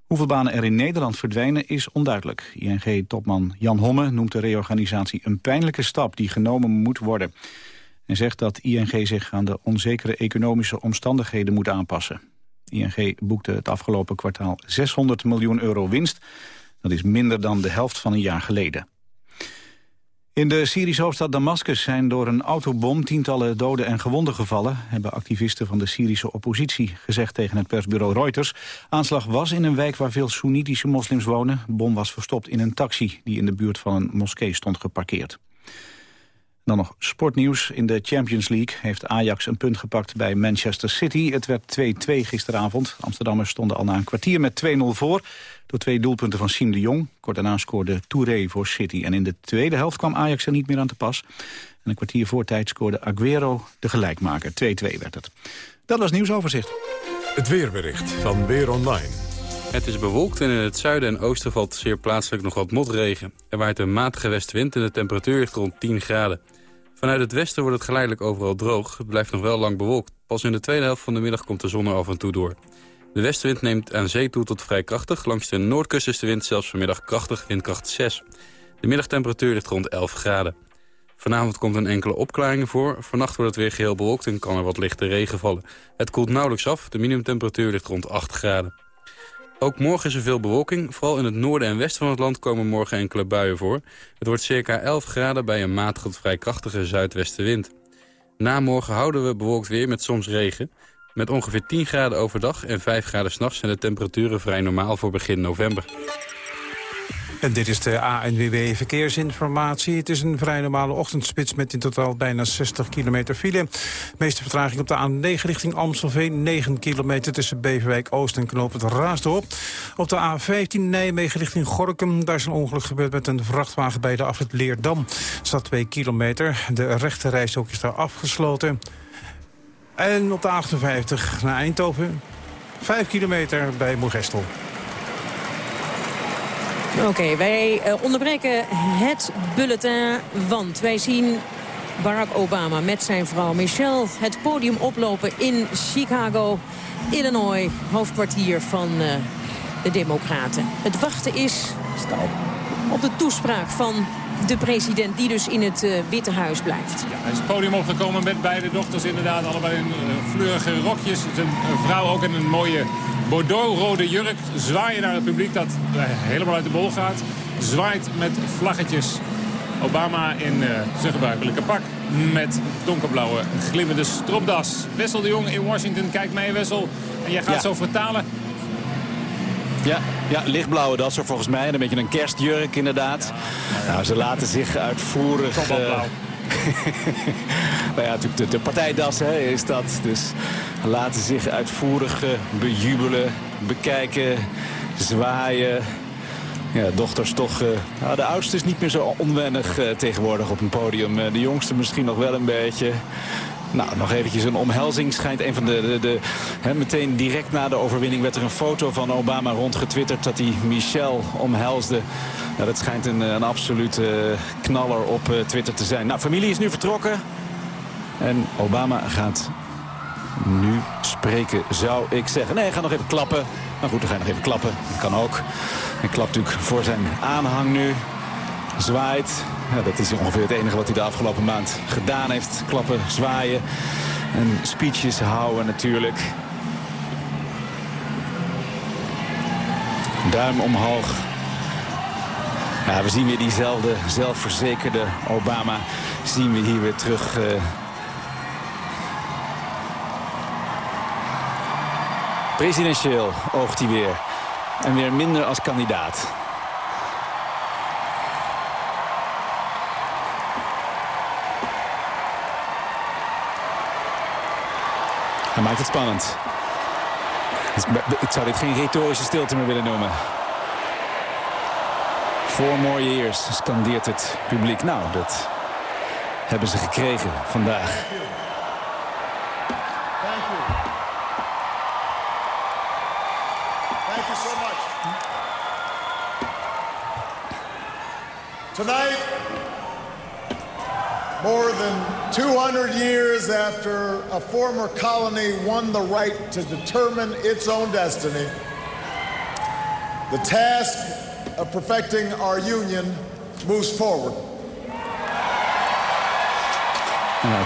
Hoeveel banen er in Nederland verdwijnen is onduidelijk. ING-topman Jan Homme noemt de reorganisatie een pijnlijke stap die genomen moet worden en zegt dat ING zich aan de onzekere economische omstandigheden moet aanpassen. ING boekte het afgelopen kwartaal 600 miljoen euro winst. Dat is minder dan de helft van een jaar geleden. In de Syrische hoofdstad Damascus zijn door een autobom tientallen doden en gewonden gevallen, hebben activisten van de Syrische oppositie gezegd tegen het persbureau Reuters. Aanslag was in een wijk waar veel Soenitische moslims wonen. Bom was verstopt in een taxi die in de buurt van een moskee stond geparkeerd. Dan nog sportnieuws. In de Champions League heeft Ajax een punt gepakt bij Manchester City. Het werd 2-2 gisteravond. Amsterdammers stonden al na een kwartier met 2-0 voor. Door twee doelpunten van Siem de Jong. Kort daarna scoorde Touré voor City. En in de tweede helft kwam Ajax er niet meer aan te pas. En een kwartier voor tijd scoorde Aguero de gelijkmaker. 2-2 werd het. Dat was nieuwsoverzicht. Het weerbericht van Weer Online. Het is bewolkt en in het zuiden en oosten valt zeer plaatselijk nog wat motregen. Er waait een matige westwind en de temperatuur ligt rond 10 graden. Vanuit het westen wordt het geleidelijk overal droog. Het blijft nog wel lang bewolkt. Pas in de tweede helft van de middag komt de zon er af en toe door. De westenwind neemt aan zee toe tot vrij krachtig. Langs de noordkust is de wind zelfs vanmiddag krachtig, windkracht 6. De middagtemperatuur ligt rond 11 graden. Vanavond komt een enkele opklaringen voor. Vannacht wordt het weer geheel bewolkt en kan er wat lichte regen vallen. Het koelt nauwelijks af. De minimumtemperatuur ligt rond 8 graden. Ook morgen is er veel bewolking. Vooral in het noorden en westen van het land komen morgen enkele buien voor. Het wordt circa 11 graden bij een matige tot vrij krachtige zuidwestenwind. Na morgen houden we bewolkt weer met soms regen. Met ongeveer 10 graden overdag en 5 graden s'nachts zijn de temperaturen vrij normaal voor begin november. Dit is de ANWB Verkeersinformatie. Het is een vrij normale ochtendspits met in totaal bijna 60 kilometer file. De meeste vertraging op de A9 richting Amstelveen. 9 kilometer tussen Beverwijk Oost en Knoop het Raasdorp. Op de A15 Nijmegen richting Gorkum. Daar is een ongeluk gebeurd met een vrachtwagen bij de afrit Leerdam. Er staat 2 kilometer. De rechte rijstok is daar afgesloten. En op de 58 naar Eindhoven. 5 kilometer bij Moergestel. Oké, wij uh, onderbreken het bulletin, want wij zien Barack Obama met zijn vrouw Michelle het podium oplopen in Chicago, Illinois, hoofdkwartier van uh, de Democraten. Het wachten is op de toespraak van de president die dus in het uh, Witte Huis blijft. Ja, hij is het podium opgekomen met beide dochters inderdaad. Allebei in uh, fleurige rokjes. Zijn vrouw ook in een mooie Bordeaux-rode jurk. Zwaaien naar het publiek dat uh, helemaal uit de bol gaat. Zwaait met vlaggetjes. Obama in zijn gebruikelijke pak. Met donkerblauwe glimmende stropdas. Wessel de Jong in Washington. Kijk mee Wessel. En jij gaat ja. zo vertalen. Ja, ja, lichtblauwe dat zo volgens mij. En een beetje een kerstjurk inderdaad. Ja, nou, ze laten zich uitvoerig... Uh... nou ja, natuurlijk de, partijdas hè, is dat. Dus laten zich uitvoerig uh, bejubelen, bekijken, zwaaien. Ja, dochters toch... Nou, de oudste is niet meer zo onwennig uh, tegenwoordig op een podium. de jongste misschien nog wel een beetje. Nou, nog eventjes een omhelzing. Schijnt een van de... de, meteen direct na de overwinning werd er een foto van Obama rondgetwitterd... dat hij Michelle omhelsde. Nou, dat schijnt een, een absolute knaller op uh, Twitter te zijn. Nou, familie is nu vertrokken. En Obama gaat nu spreken, zou ik zeggen. Nee, gaat nog even klappen. Nou goed, dan ga je nog even klappen. Dat kan ook. Hij klapt natuurlijk voor zijn aanhang nu. Zwaait. Ja, dat is ongeveer het enige wat hij de afgelopen maand gedaan heeft. Klappen, zwaaien en speeches houden natuurlijk. Duim omhoog. Ja, we zien weer diezelfde zelfverzekerde Obama. Zien we hier weer terug... Uh, Presidentieel oogt hij weer. En weer minder als kandidaat. Hij maakt het spannend. Ik zou dit geen retorische stilte meer willen noemen. Four more years, scandeert het publiek. Nou, dat hebben ze gekregen vandaag. Tonight, more than 200 years after a former colony won the right to determine its own destiny, the task of perfecting our union moves forward. Uh,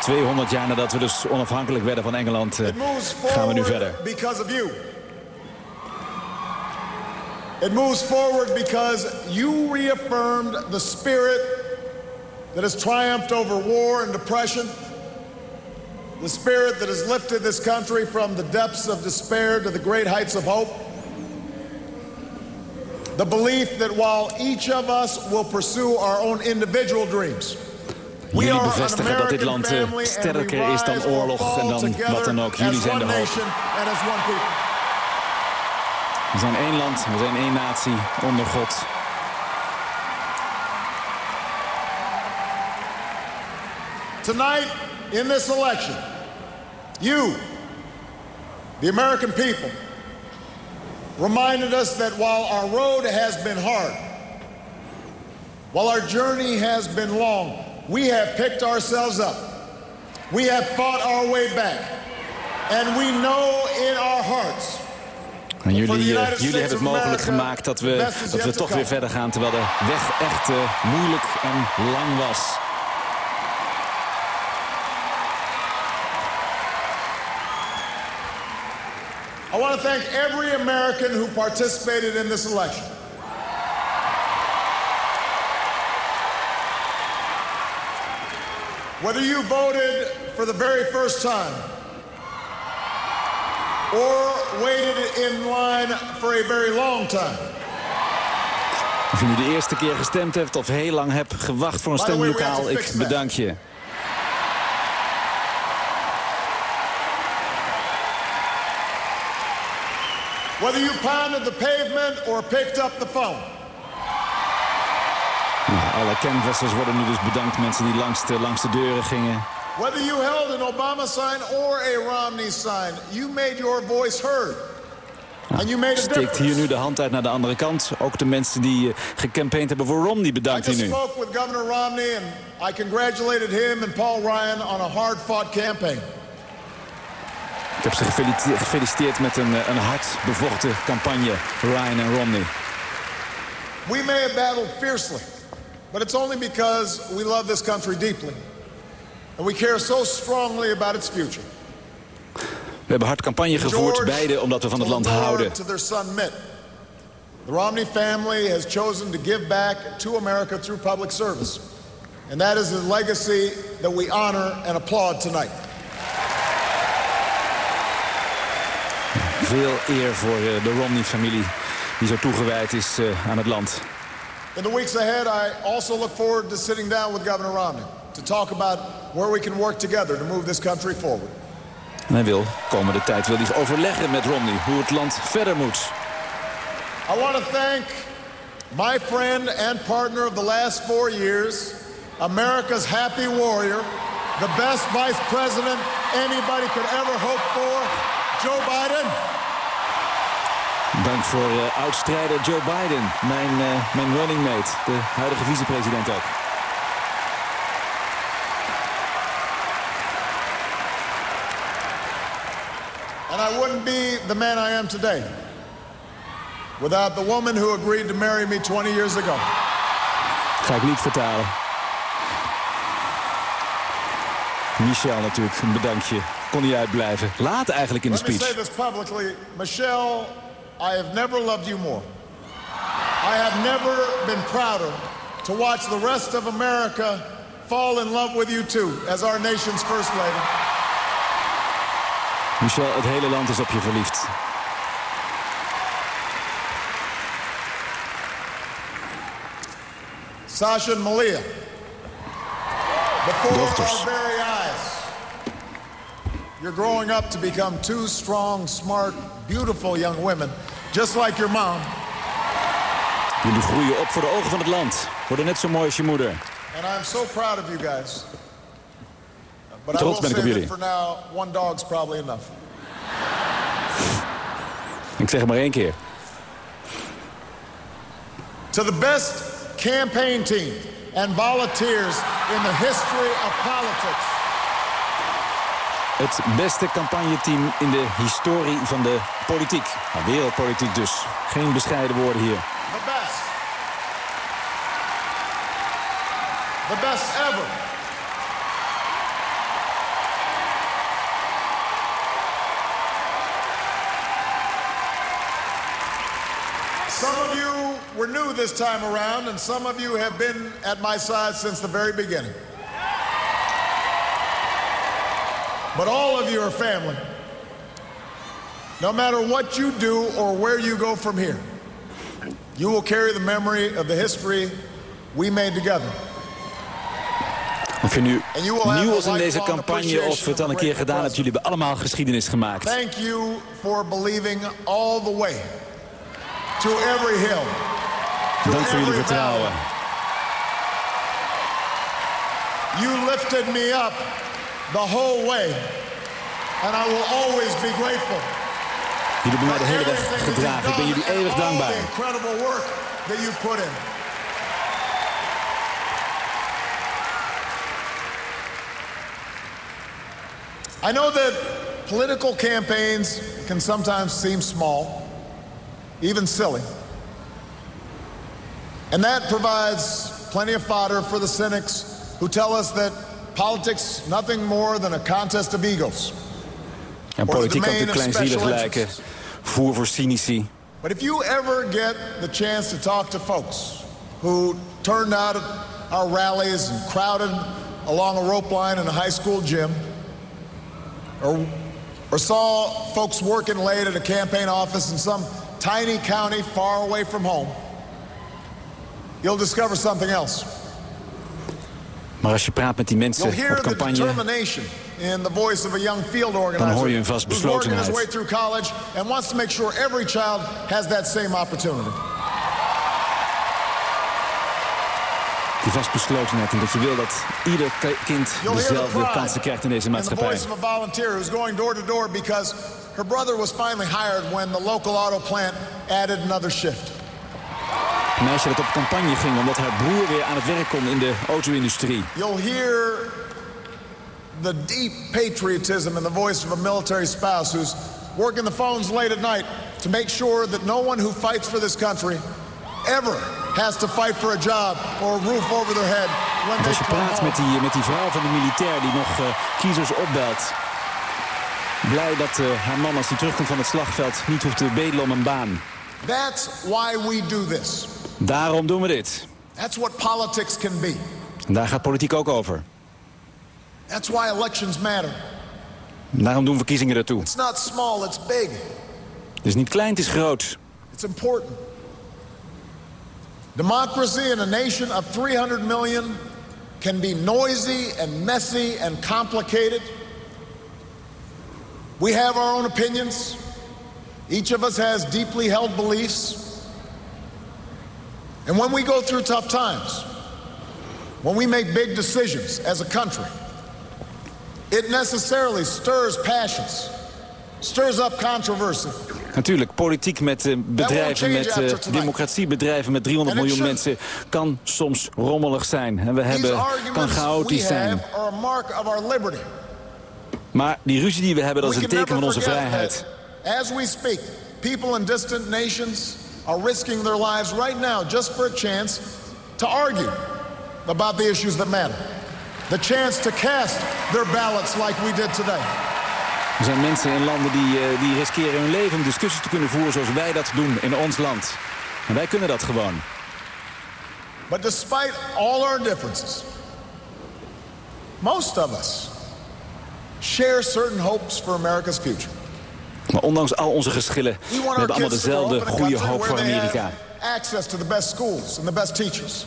200 jaar nadat we dus onafhankelijk werden van Engeland, uh, gaan we nu verder. Because of you. It moves forward because you reaffirmed the spirit that has triumphed over war and depression, the spirit that has lifted this country from the depths of despair to the great heights of hope, the belief that while each of us will pursue our own individual dreams, Jullie bevestigen dat dit land uh, sterker is dan oorlog en dan wat dan ook. Jullie zijn de hoop. We zijn één land, we zijn één natie onder God. Tonight, in this election, you, the American people, reminded us that while our road has been hard, while our journey has been long, we have picked ourselves up. We have fought our way back. And we know in our hearts En jullie, uh, jullie hebben het mogelijk gemaakt dat we, dat we toch weer verder gaan... terwijl de weg echt uh, moeilijk en lang was. I want to thank every American who participated in this election. Whether you voted for the very first time or waited in line for a very long time. Of je nu de eerste keer gestemd hebt of heel lang hebt gewacht voor een stemlokaal, ik bedank je. Whether you pounded the pavement or picked up the phone. Nou, alle canvassers worden nu dus bedankt, mensen die langs de, langs de deuren gingen. Whether you held an Obama sign or a Romney sign, you made your voice heard. And you made a Steekt hier nu de hand uit naar de andere kant. Ook de mensen die uh, gecampaigned hebben voor Romney bedankt hier nu. I spoke with Governor Romney and I congratulated him and Paul Ryan on a hard-fought campaign. Ik heb ze gefeliciteerd met een, een hard bevochten campagne, Ryan en Romney. We may have battled fiercely, but it's only because we love this country deeply. And we care so strongly about its future. We hebben hard campagne gevoerd, beide omdat we van het land houden. The Romney family has chosen to give back to America through public service. And that is a legacy that we honor and applaud tonight. Veel eer voor uh, de Romney-familie die zo toegewijd is uh, aan het land. In the weeks ahead, I also look forward to sitting down with Governor Romney to talk about where we can work together to move this country forward. En hij wil, komende tijd wil hij overleggen met Romney hoe het land verder moet. I want to thank my friend and partner of the last four years, America's happy warrior, the best vice president anybody could ever hope for, Joe Biden. Dank voor uh, oud-strijder Joe Biden, mijn, uh, mijn running mate, de huidige vicepresident ook. And I wouldn't be the man I am today without the woman who agreed to marry me 20 years ago. Ga ik niet vertalen. Michel natuurlijk, een bedankje. Kon niet uitblijven. Laat eigenlijk in de speech. Let me say this publicly. Michelle, I have never loved you more. I have never been prouder to watch the rest of America fall in love with you too, as our nation's first lady. Michel, het hele land is op je verliefd. Sasha and Malia. Dochters. Our very eyes, you're growing up to become two strong, smart, beautiful young women, just like your mom. Jullie groeien op voor de ogen van het land. Worden net zo mooi als je moeder. And I'm so proud of you guys. But I Trots ben ik say op jullie. for now, one dog's probably enough. Ik zeg het maar één keer. To the best campaign team and volunteers in the history of politics. Het beste campagneteam in de historie van de politiek. Wereldpolitiek dus. Geen bescheiden woorden hier. The best. The best ever. Some of you were new this time around, and some of you have been at my side since the very beginning. But all of you are family. No matter what you do or where you go from here, you will carry the memory of the history we made together. Of je nu nieuw was in deze campagne of het al een keer gedaan hebt, jullie hebben allemaal geschiedenis gemaakt. Thank you for believing all the way to every hill. Dank voor jullie vertrouwen. You lifted me up the whole way. And I will always be grateful. Jullie hebben mij de hele weg gedragen. Ik ben jullie eeuwig dankbaar. Incredible work that you put in. I know that political campaigns can sometimes seem small, even silly. And that provides plenty of fodder for the cynics who tell us that politics nothing more than a contest of egos. En politiek kan natuurlijk kleinzielig lijken. Voer voor cynici. But if you ever get the chance to talk to folks who turned out at our rallies and crowded along a rope line in a high school gym, or, or saw folks working late at a campaign office in some tiny county far away from home, you'll discover something else. Maar als je praat met die mensen op campagne, dan hoor je een vastbeslotenheid. Die vastbeslotenheid en dat je wil dat ieder ki- kind dezelfde kansen krijgt in deze maatschappij. her brother was finally hired when the local auto plant added another shift. Een meisje dat op campagne ging omdat haar broer weer aan het werk kon in de auto-industrie. You'll hear the deep patriotism in the voice of a military spouse who's working the phones late at night to make sure that no one who fights for this country ever has to fight for a job or a roof over their head when als je praat met die, met die vrouw van de militair die nog eh, kiezers opbelt... blij dat eh, haar man als hij terugkomt van het slagveld niet hoeft te bedelen om een baan. That's why we do this. Daarom doen we dit. That's what politics can be. En daar gaat politiek ook over. That's why elections matter. Daarom doen verkiezingen ertoe. It's not small, it's big. Het is niet klein, het is groot. It's important. Democracy in a nation of 300 million can be noisy and messy and complicated. We have our own opinions. Each of us has deeply held beliefs. And when we go through tough times, when we make big decisions as a country, it necessarily stirs passions, stirs up controversy. Natuurlijk, politiek met eh, bedrijven, met eh, democratiebedrijven met 300 miljoen mensen... kan soms rommelig zijn. En we hebben, kan chaotisch zijn. Maar die ruzie die we hebben, dat is een teken van onze vrijheid. As we speak, people in distant nations are risking their lives right now just for a chance to argue about the issues that matter. The chance to cast their ballots like we did today. Er zijn mensen in landen die, eh, die riskeren hun leven om discussies te kunnen voeren zoals wij dat doen in ons land. En wij kunnen dat gewoon. But despite all our differences, most of us share certain hopes for America's future. Maar ondanks al onze geschillen, We hebben allemaal dezelfde goede hoop voor Amerika. have access to the best schools and the best teachers.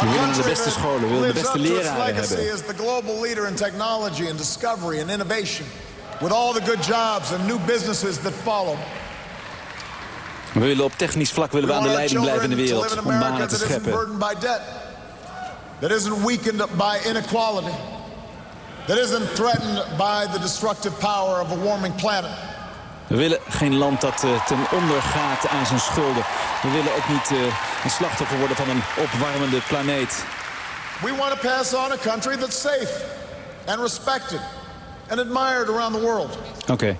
We willen de beste scholen, we willen de beste leraren hebben. as the global leader in technology and discovery and innovation, with all the good jobs and new businesses that follow. We willen op technisch vlak willen we aan de leiding blijven in de wereld om banen te scheppen. that isn't weakened by inequality, that isn't threatened by the destructive power of a warming planet. We willen geen land dat eh, ten onder gaat aan zijn schulden. We willen ook niet eh, een slachtoffer worden van een opwarmende planeet. We want to pass on a country that's safe and respected and admired around the world. Oké.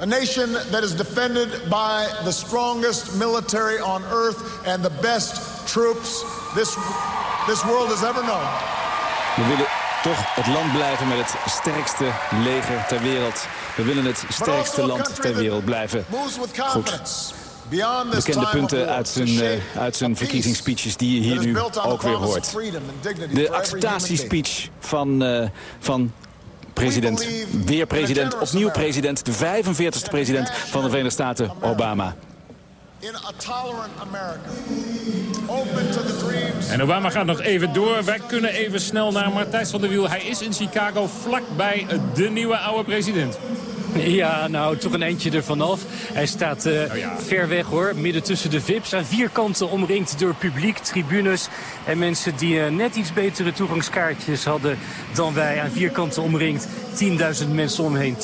A nation that is defended by the strongest military on earth and the best troops this, this world has ever known. We willen toch het land blijven met het sterkste leger ter wereld. We willen het sterkste land ter wereld blijven. Goed. Bekende punten uit zijn, eh, uit zijn verkiezingsspeeches die je hier nu ook weer hoort. De acceptatiespeech van, eh, van president, weer president, opnieuw president, de 45ste president van de Verenigde Staten, Obama. In a tolerant America. Open to the dreams. En Obama gaat nog even door. Wij kunnen even snel naar Martijs van der Wiel. Hij is in Chicago vlakbij de nieuwe oude president. Ja, nou, toch een eindje ervan af. Hij staat uh, ver weg, hoor. Midden tussen de VIP's. Aan vier kanten omringd door publiek, tribunes... en mensen die uh, net iets betere toegangskaartjes hadden dan wij. Aan vier kanten omringd. 10.000 mensen omheen.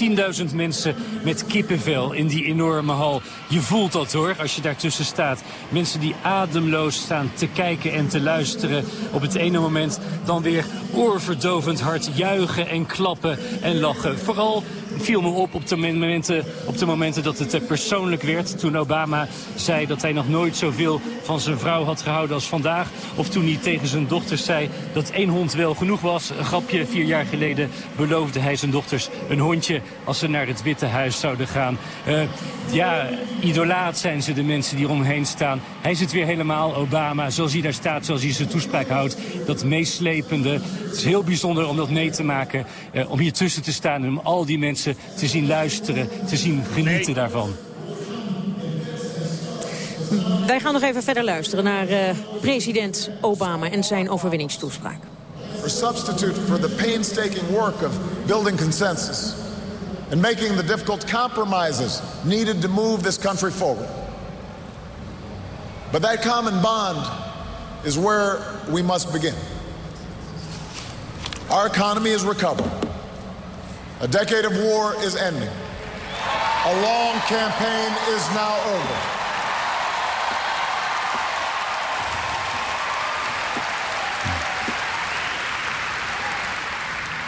10.000 mensen met kippenvel in die enorme hal. Je voelt dat, hoor, als je daartussen staat. Mensen die ademloos staan te kijken en te luisteren. Op het ene moment dan weer oorverdovend hard juichen en klappen en lachen. Vooral viel me op op de momenten, op dat het persoonlijk werd. Toen Obama zei dat hij nog nooit zoveel van zijn vrouw had gehouden als vandaag. Of toen hij tegen zijn dochters zei dat één hond wel genoeg was. Een grapje, vier jaar geleden beloofde hij zijn dochters een hondje als ze naar het Witte Huis zouden gaan. Uh, ja, idolaat zijn ze de mensen die eromheen staan. Hij zit weer helemaal Obama, zoals hij daar staat, zoals hij zijn toespraak houdt. Dat meeslepende. Het is heel bijzonder om dat mee te maken. Uh, om hier tussen te staan en om al die mensen te zien luisteren, te zien genieten nee. daarvan. Wij gaan nog even verder luisteren naar uh, president Obama en zijn overwinningstoespraak. Or substitute for the painstaking work of building consensus and making the difficult compromises needed to move this country forward. But that common bond is where we must begin. Our economy is recovering. A decade of war is ending. A long campaign is now over.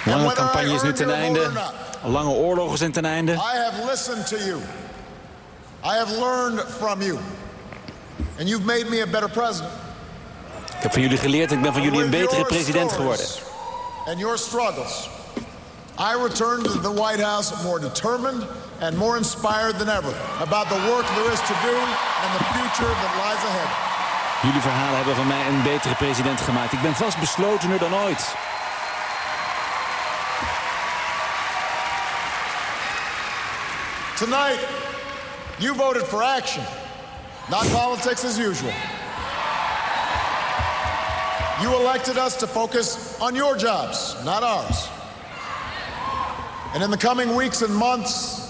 Lange campagne is nu ten einde. Lange oorlogen zijn ten einde. I have listened to you. I have learned from you. And you've made me a better president. Ik heb van jullie geleerd en ik ben van jullie een betere president geworden. And your struggles. I return to the White House more determined and more inspired than ever about the work there is to do and the future that lies ahead. Jullie verhalen hebben van mij een betere president gemaakt. Ik ben vastbeslotener dan ooit. Tonight, you voted for action, not politics as usual. You elected us to focus on your jobs, not ours. And in the coming weeks and months,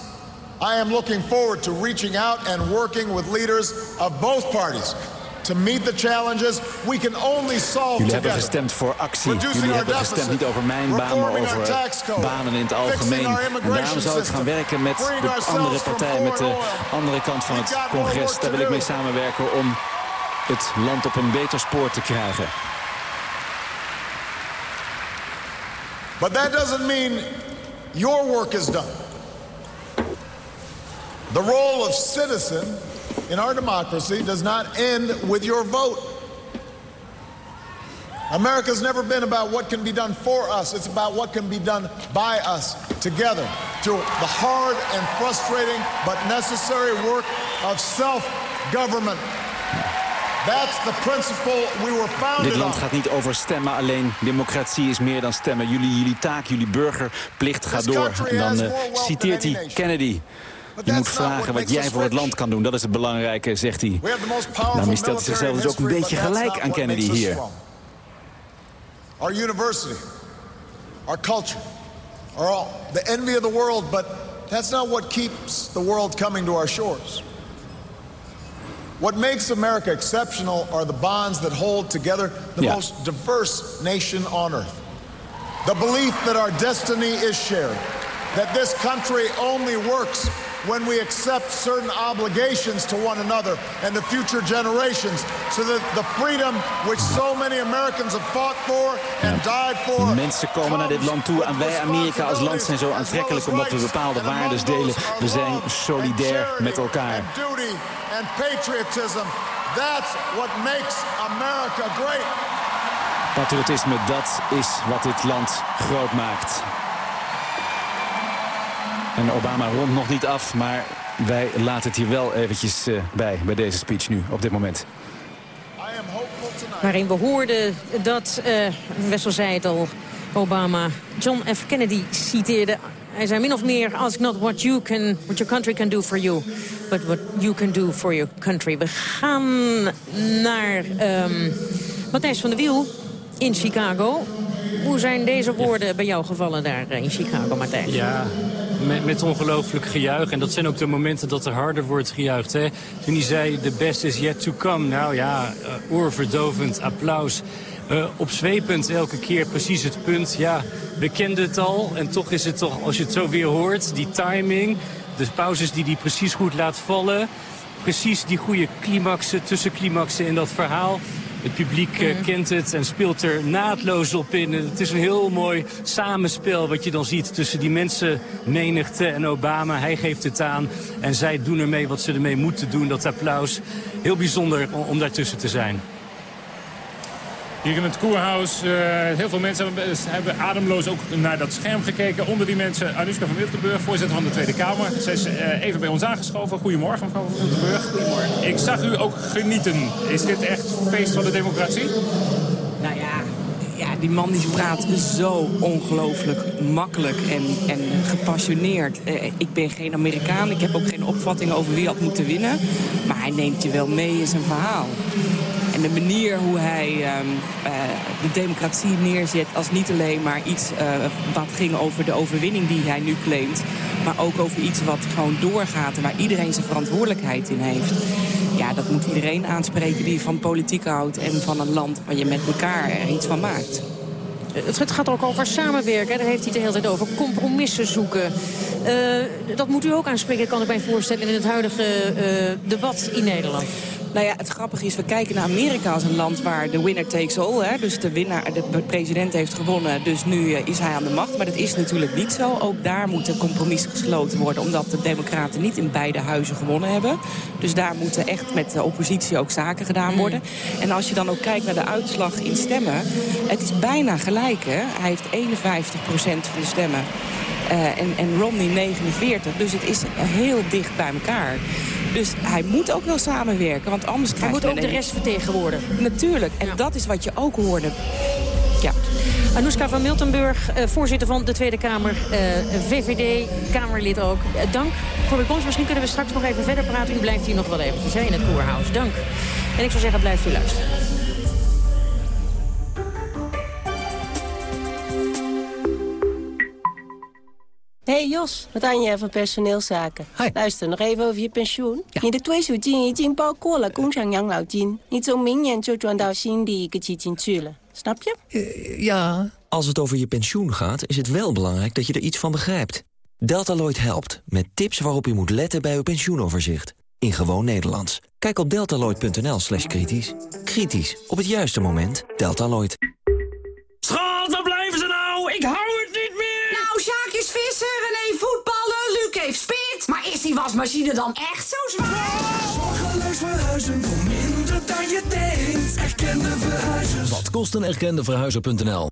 I am looking forward to reaching out and working with leaders of both parties to meet the challenges we can only solve Jullie together. hebben gestemd voor actie. Jullie hebben gestemd niet over mijn baan, maar over banen in het algemeen. En daarom zou ik gaan werken met de andere partij, met de andere kant van het congres. Daar wil ik mee samenwerken om het land op een beter spoor te krijgen. But that doesn't mean your work is done. The role of citizen in our democracy does not end with your vote. America's never been about what can be done for us. It's about what can be done by us together through the hard and frustrating but necessary work of self-government. That's the principle we were founded Dit land gaat niet over stemmen alleen. Democratie is meer dan stemmen. Jullie, jullie taak, jullie burgerplicht gaat door. En dan uh, citeert hij Kennedy. Je moet vragen wat jij voor het land kan doen. Dat is het belangrijke, zegt hij. Nou, stelt zichzelf dus ook een beetje gelijk aan Kennedy hier. Our university, our culture, are all the envy of the world, but that's not what keeps the world coming to our shores. What makes America exceptional are the bonds that hold together the Ja. most diverse nation on earth. The belief that our destiny is shared, that this country only works when we accept certain obligations to one another and to future generations, so that the freedom which so many Americans have fought for and died for. Mensen komen naar dit land toe en wij Amerika als land zijn zo aantrekkelijk omdat we bepaalde waarden delen. We zijn solidair met elkaar. duty and patriotism. That's what makes America great. Patriotisme, dat is wat dit land groot maakt. En Obama rondt nog niet af, maar wij laten het hier wel eventjes eh, bij, bij deze speech nu, op dit moment. Waarin we hoorden dat, eh Wessel zei het al, Obama John F. Kennedy citeerde. Hij zei min of meer, ask not what, you can, what your country can do for you, but what you can do for your country. We gaan naar um, Matthijs van der Wiel in Chicago. Hoe zijn deze woorden bij jou gevallen daar in Chicago, Matthijs? Ja, met, met ongelooflijk gejuich. En dat zijn ook de momenten dat er harder wordt gejuicht. Hè? Toen hij zei, the best is yet to come. Nou ja, uh, oorverdovend applaus. Uh, opzwepend elke keer precies het punt. Ja, we kenden het al. En toch is het toch, als je het zo weer hoort, die timing. De pauzes die hij precies goed laat vallen. Precies die goede climaxen, tussenclimaxen in dat verhaal. Het publiek uh, kent het en speelt er naadloos op in. Het is een heel mooi samenspel wat je dan ziet tussen die mensen, menigte en Obama. Hij geeft het aan en zij doen ermee wat ze ermee moeten doen, dat applaus. Heel bijzonder om, om daartussen te zijn. Hier in het Koerhuis, uh, heel veel mensen hebben, hebben, ademloos ook naar dat scherm gekeken. Onder die mensen Anuska van Wiltenburg, voorzitter van de Tweede Kamer. Zij is uh, even bij ons aangeschoven. Goedemorgen, mevrouw van Wiltenburg. Goedemorgen. Ik zag u ook genieten. Is dit echt feest van de democratie? Nou ja, ja die man die praat zo ongelooflijk makkelijk en, en gepassioneerd. Ik ben geen Amerikaan, ik heb ook geen opvatting over wie had moeten winnen. Maar hij neemt je wel mee in zijn verhaal. De manier hoe hij uh, uh, de democratie neerzet als niet alleen maar iets uh, wat ging over de overwinning die hij nu claimt. Maar ook over iets wat gewoon doorgaat en waar iedereen zijn verantwoordelijkheid in heeft. Ja, dat moet iedereen aanspreken die van politiek houdt en van een land waar je met elkaar er iets van maakt. Het gaat ook over samenwerken. Daar heeft hij de hele tijd over. Compromissen zoeken. Uh, dat moet u ook aanspreken, kan ik mij voorstellen, in het huidige debat in Nederland. Nou ja, het grappige is, we kijken naar Amerika als een land waar de winner takes all. Hè, dus de, winnaar, de president heeft gewonnen, dus nu is hij aan de macht. Maar dat is natuurlijk niet zo. Ook daar moeten compromissen gesloten worden, omdat de democraten niet in beide huizen gewonnen hebben. Dus daar moeten echt met de oppositie ook zaken gedaan worden. Mm. En als je dan ook kijkt naar de uitslag in stemmen, het is bijna gelijk. Hè? Hij heeft 51% van de stemmen. Uh, en, en Romney 49. Dus het is heel dicht bij elkaar. Dus hij moet ook wel samenwerken, want anders Hij moet ook de rest vertegenwoordigen. Natuurlijk, en ja. dat is wat je ook hoorde. Ja. Anouska van Miltenburg, uh, voorzitter van de Tweede Kamer, uh, VVD, Kamerlid ook. Uh, dank voor uw komst. Misschien kunnen we straks nog even verder praten. U blijft hier nog wel eventjes hè, in het Koerhuis. Dank. En ik zou zeggen, blijft u luisteren. hey Jos, wat aan je van personeelszaken? Luister, nog even over je pensioen. Ja. Je de twee zo je tien bao ko. Nou Niet zo min en zo dao. Snap je? Eh, ja. Als het over je pensioen gaat, is het wel belangrijk dat je er iets van begrijpt. Deltaloid helpt met tips waarop je moet letten bij uw pensioenoverzicht. In gewoon Nederlands. Kijk op deltaloid.nl slash kritisch. Kritisch, op het juiste moment, Deltaloid. Die wasmachine dan echt zo zwaar? Zorgeloos verhuizen voor minder dan je denkt. Erkende verhuizers. Wat kost een erkende verhuizer.nl?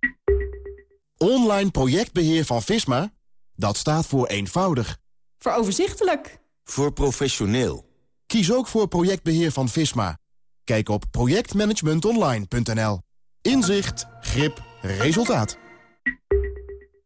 Online projectbeheer van Visma? Dat staat voor eenvoudig. Voor overzichtelijk. Voor professioneel. Kies ook voor projectbeheer van Visma. Kijk op projectmanagementonline.nl. Inzicht, grip, resultaat.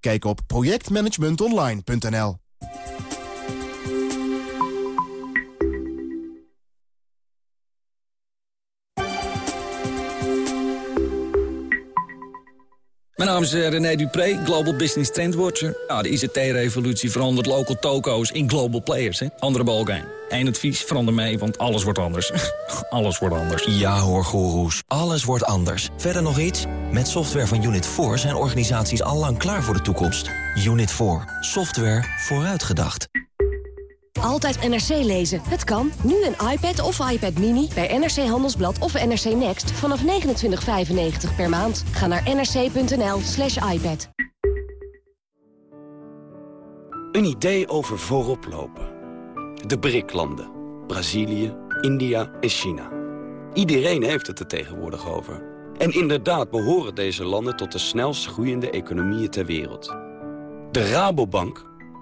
Kijk op projectmanagementonline.nl. Mijn naam is René Dupré, Global Business Trendwatcher. Ja, de ICT-revolutie verandert local toko's in global players. Hè? Andere balkijn. Eén advies, verander mee, want alles wordt anders. alles wordt anders. Ja hoor, goeroes. Alles wordt anders. Verder nog iets? Met software van Unit 4 zijn organisaties allang klaar voor de toekomst. Unit 4. Software vooruitgedacht. Altijd NRC lezen. Het kan. Nu een iPad of iPad Mini bij NRC Handelsblad of NRC Next vanaf 29,95 per maand. Ga naar nrc.nl slash iPad. Een idee over voorop lopen. De BRIC-landen. Brazilië, India en China. Iedereen heeft het er tegenwoordig over. En inderdaad behoren deze landen tot de snelst groeiende economieën ter wereld. De Rabobank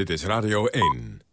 Dit is Radio 1.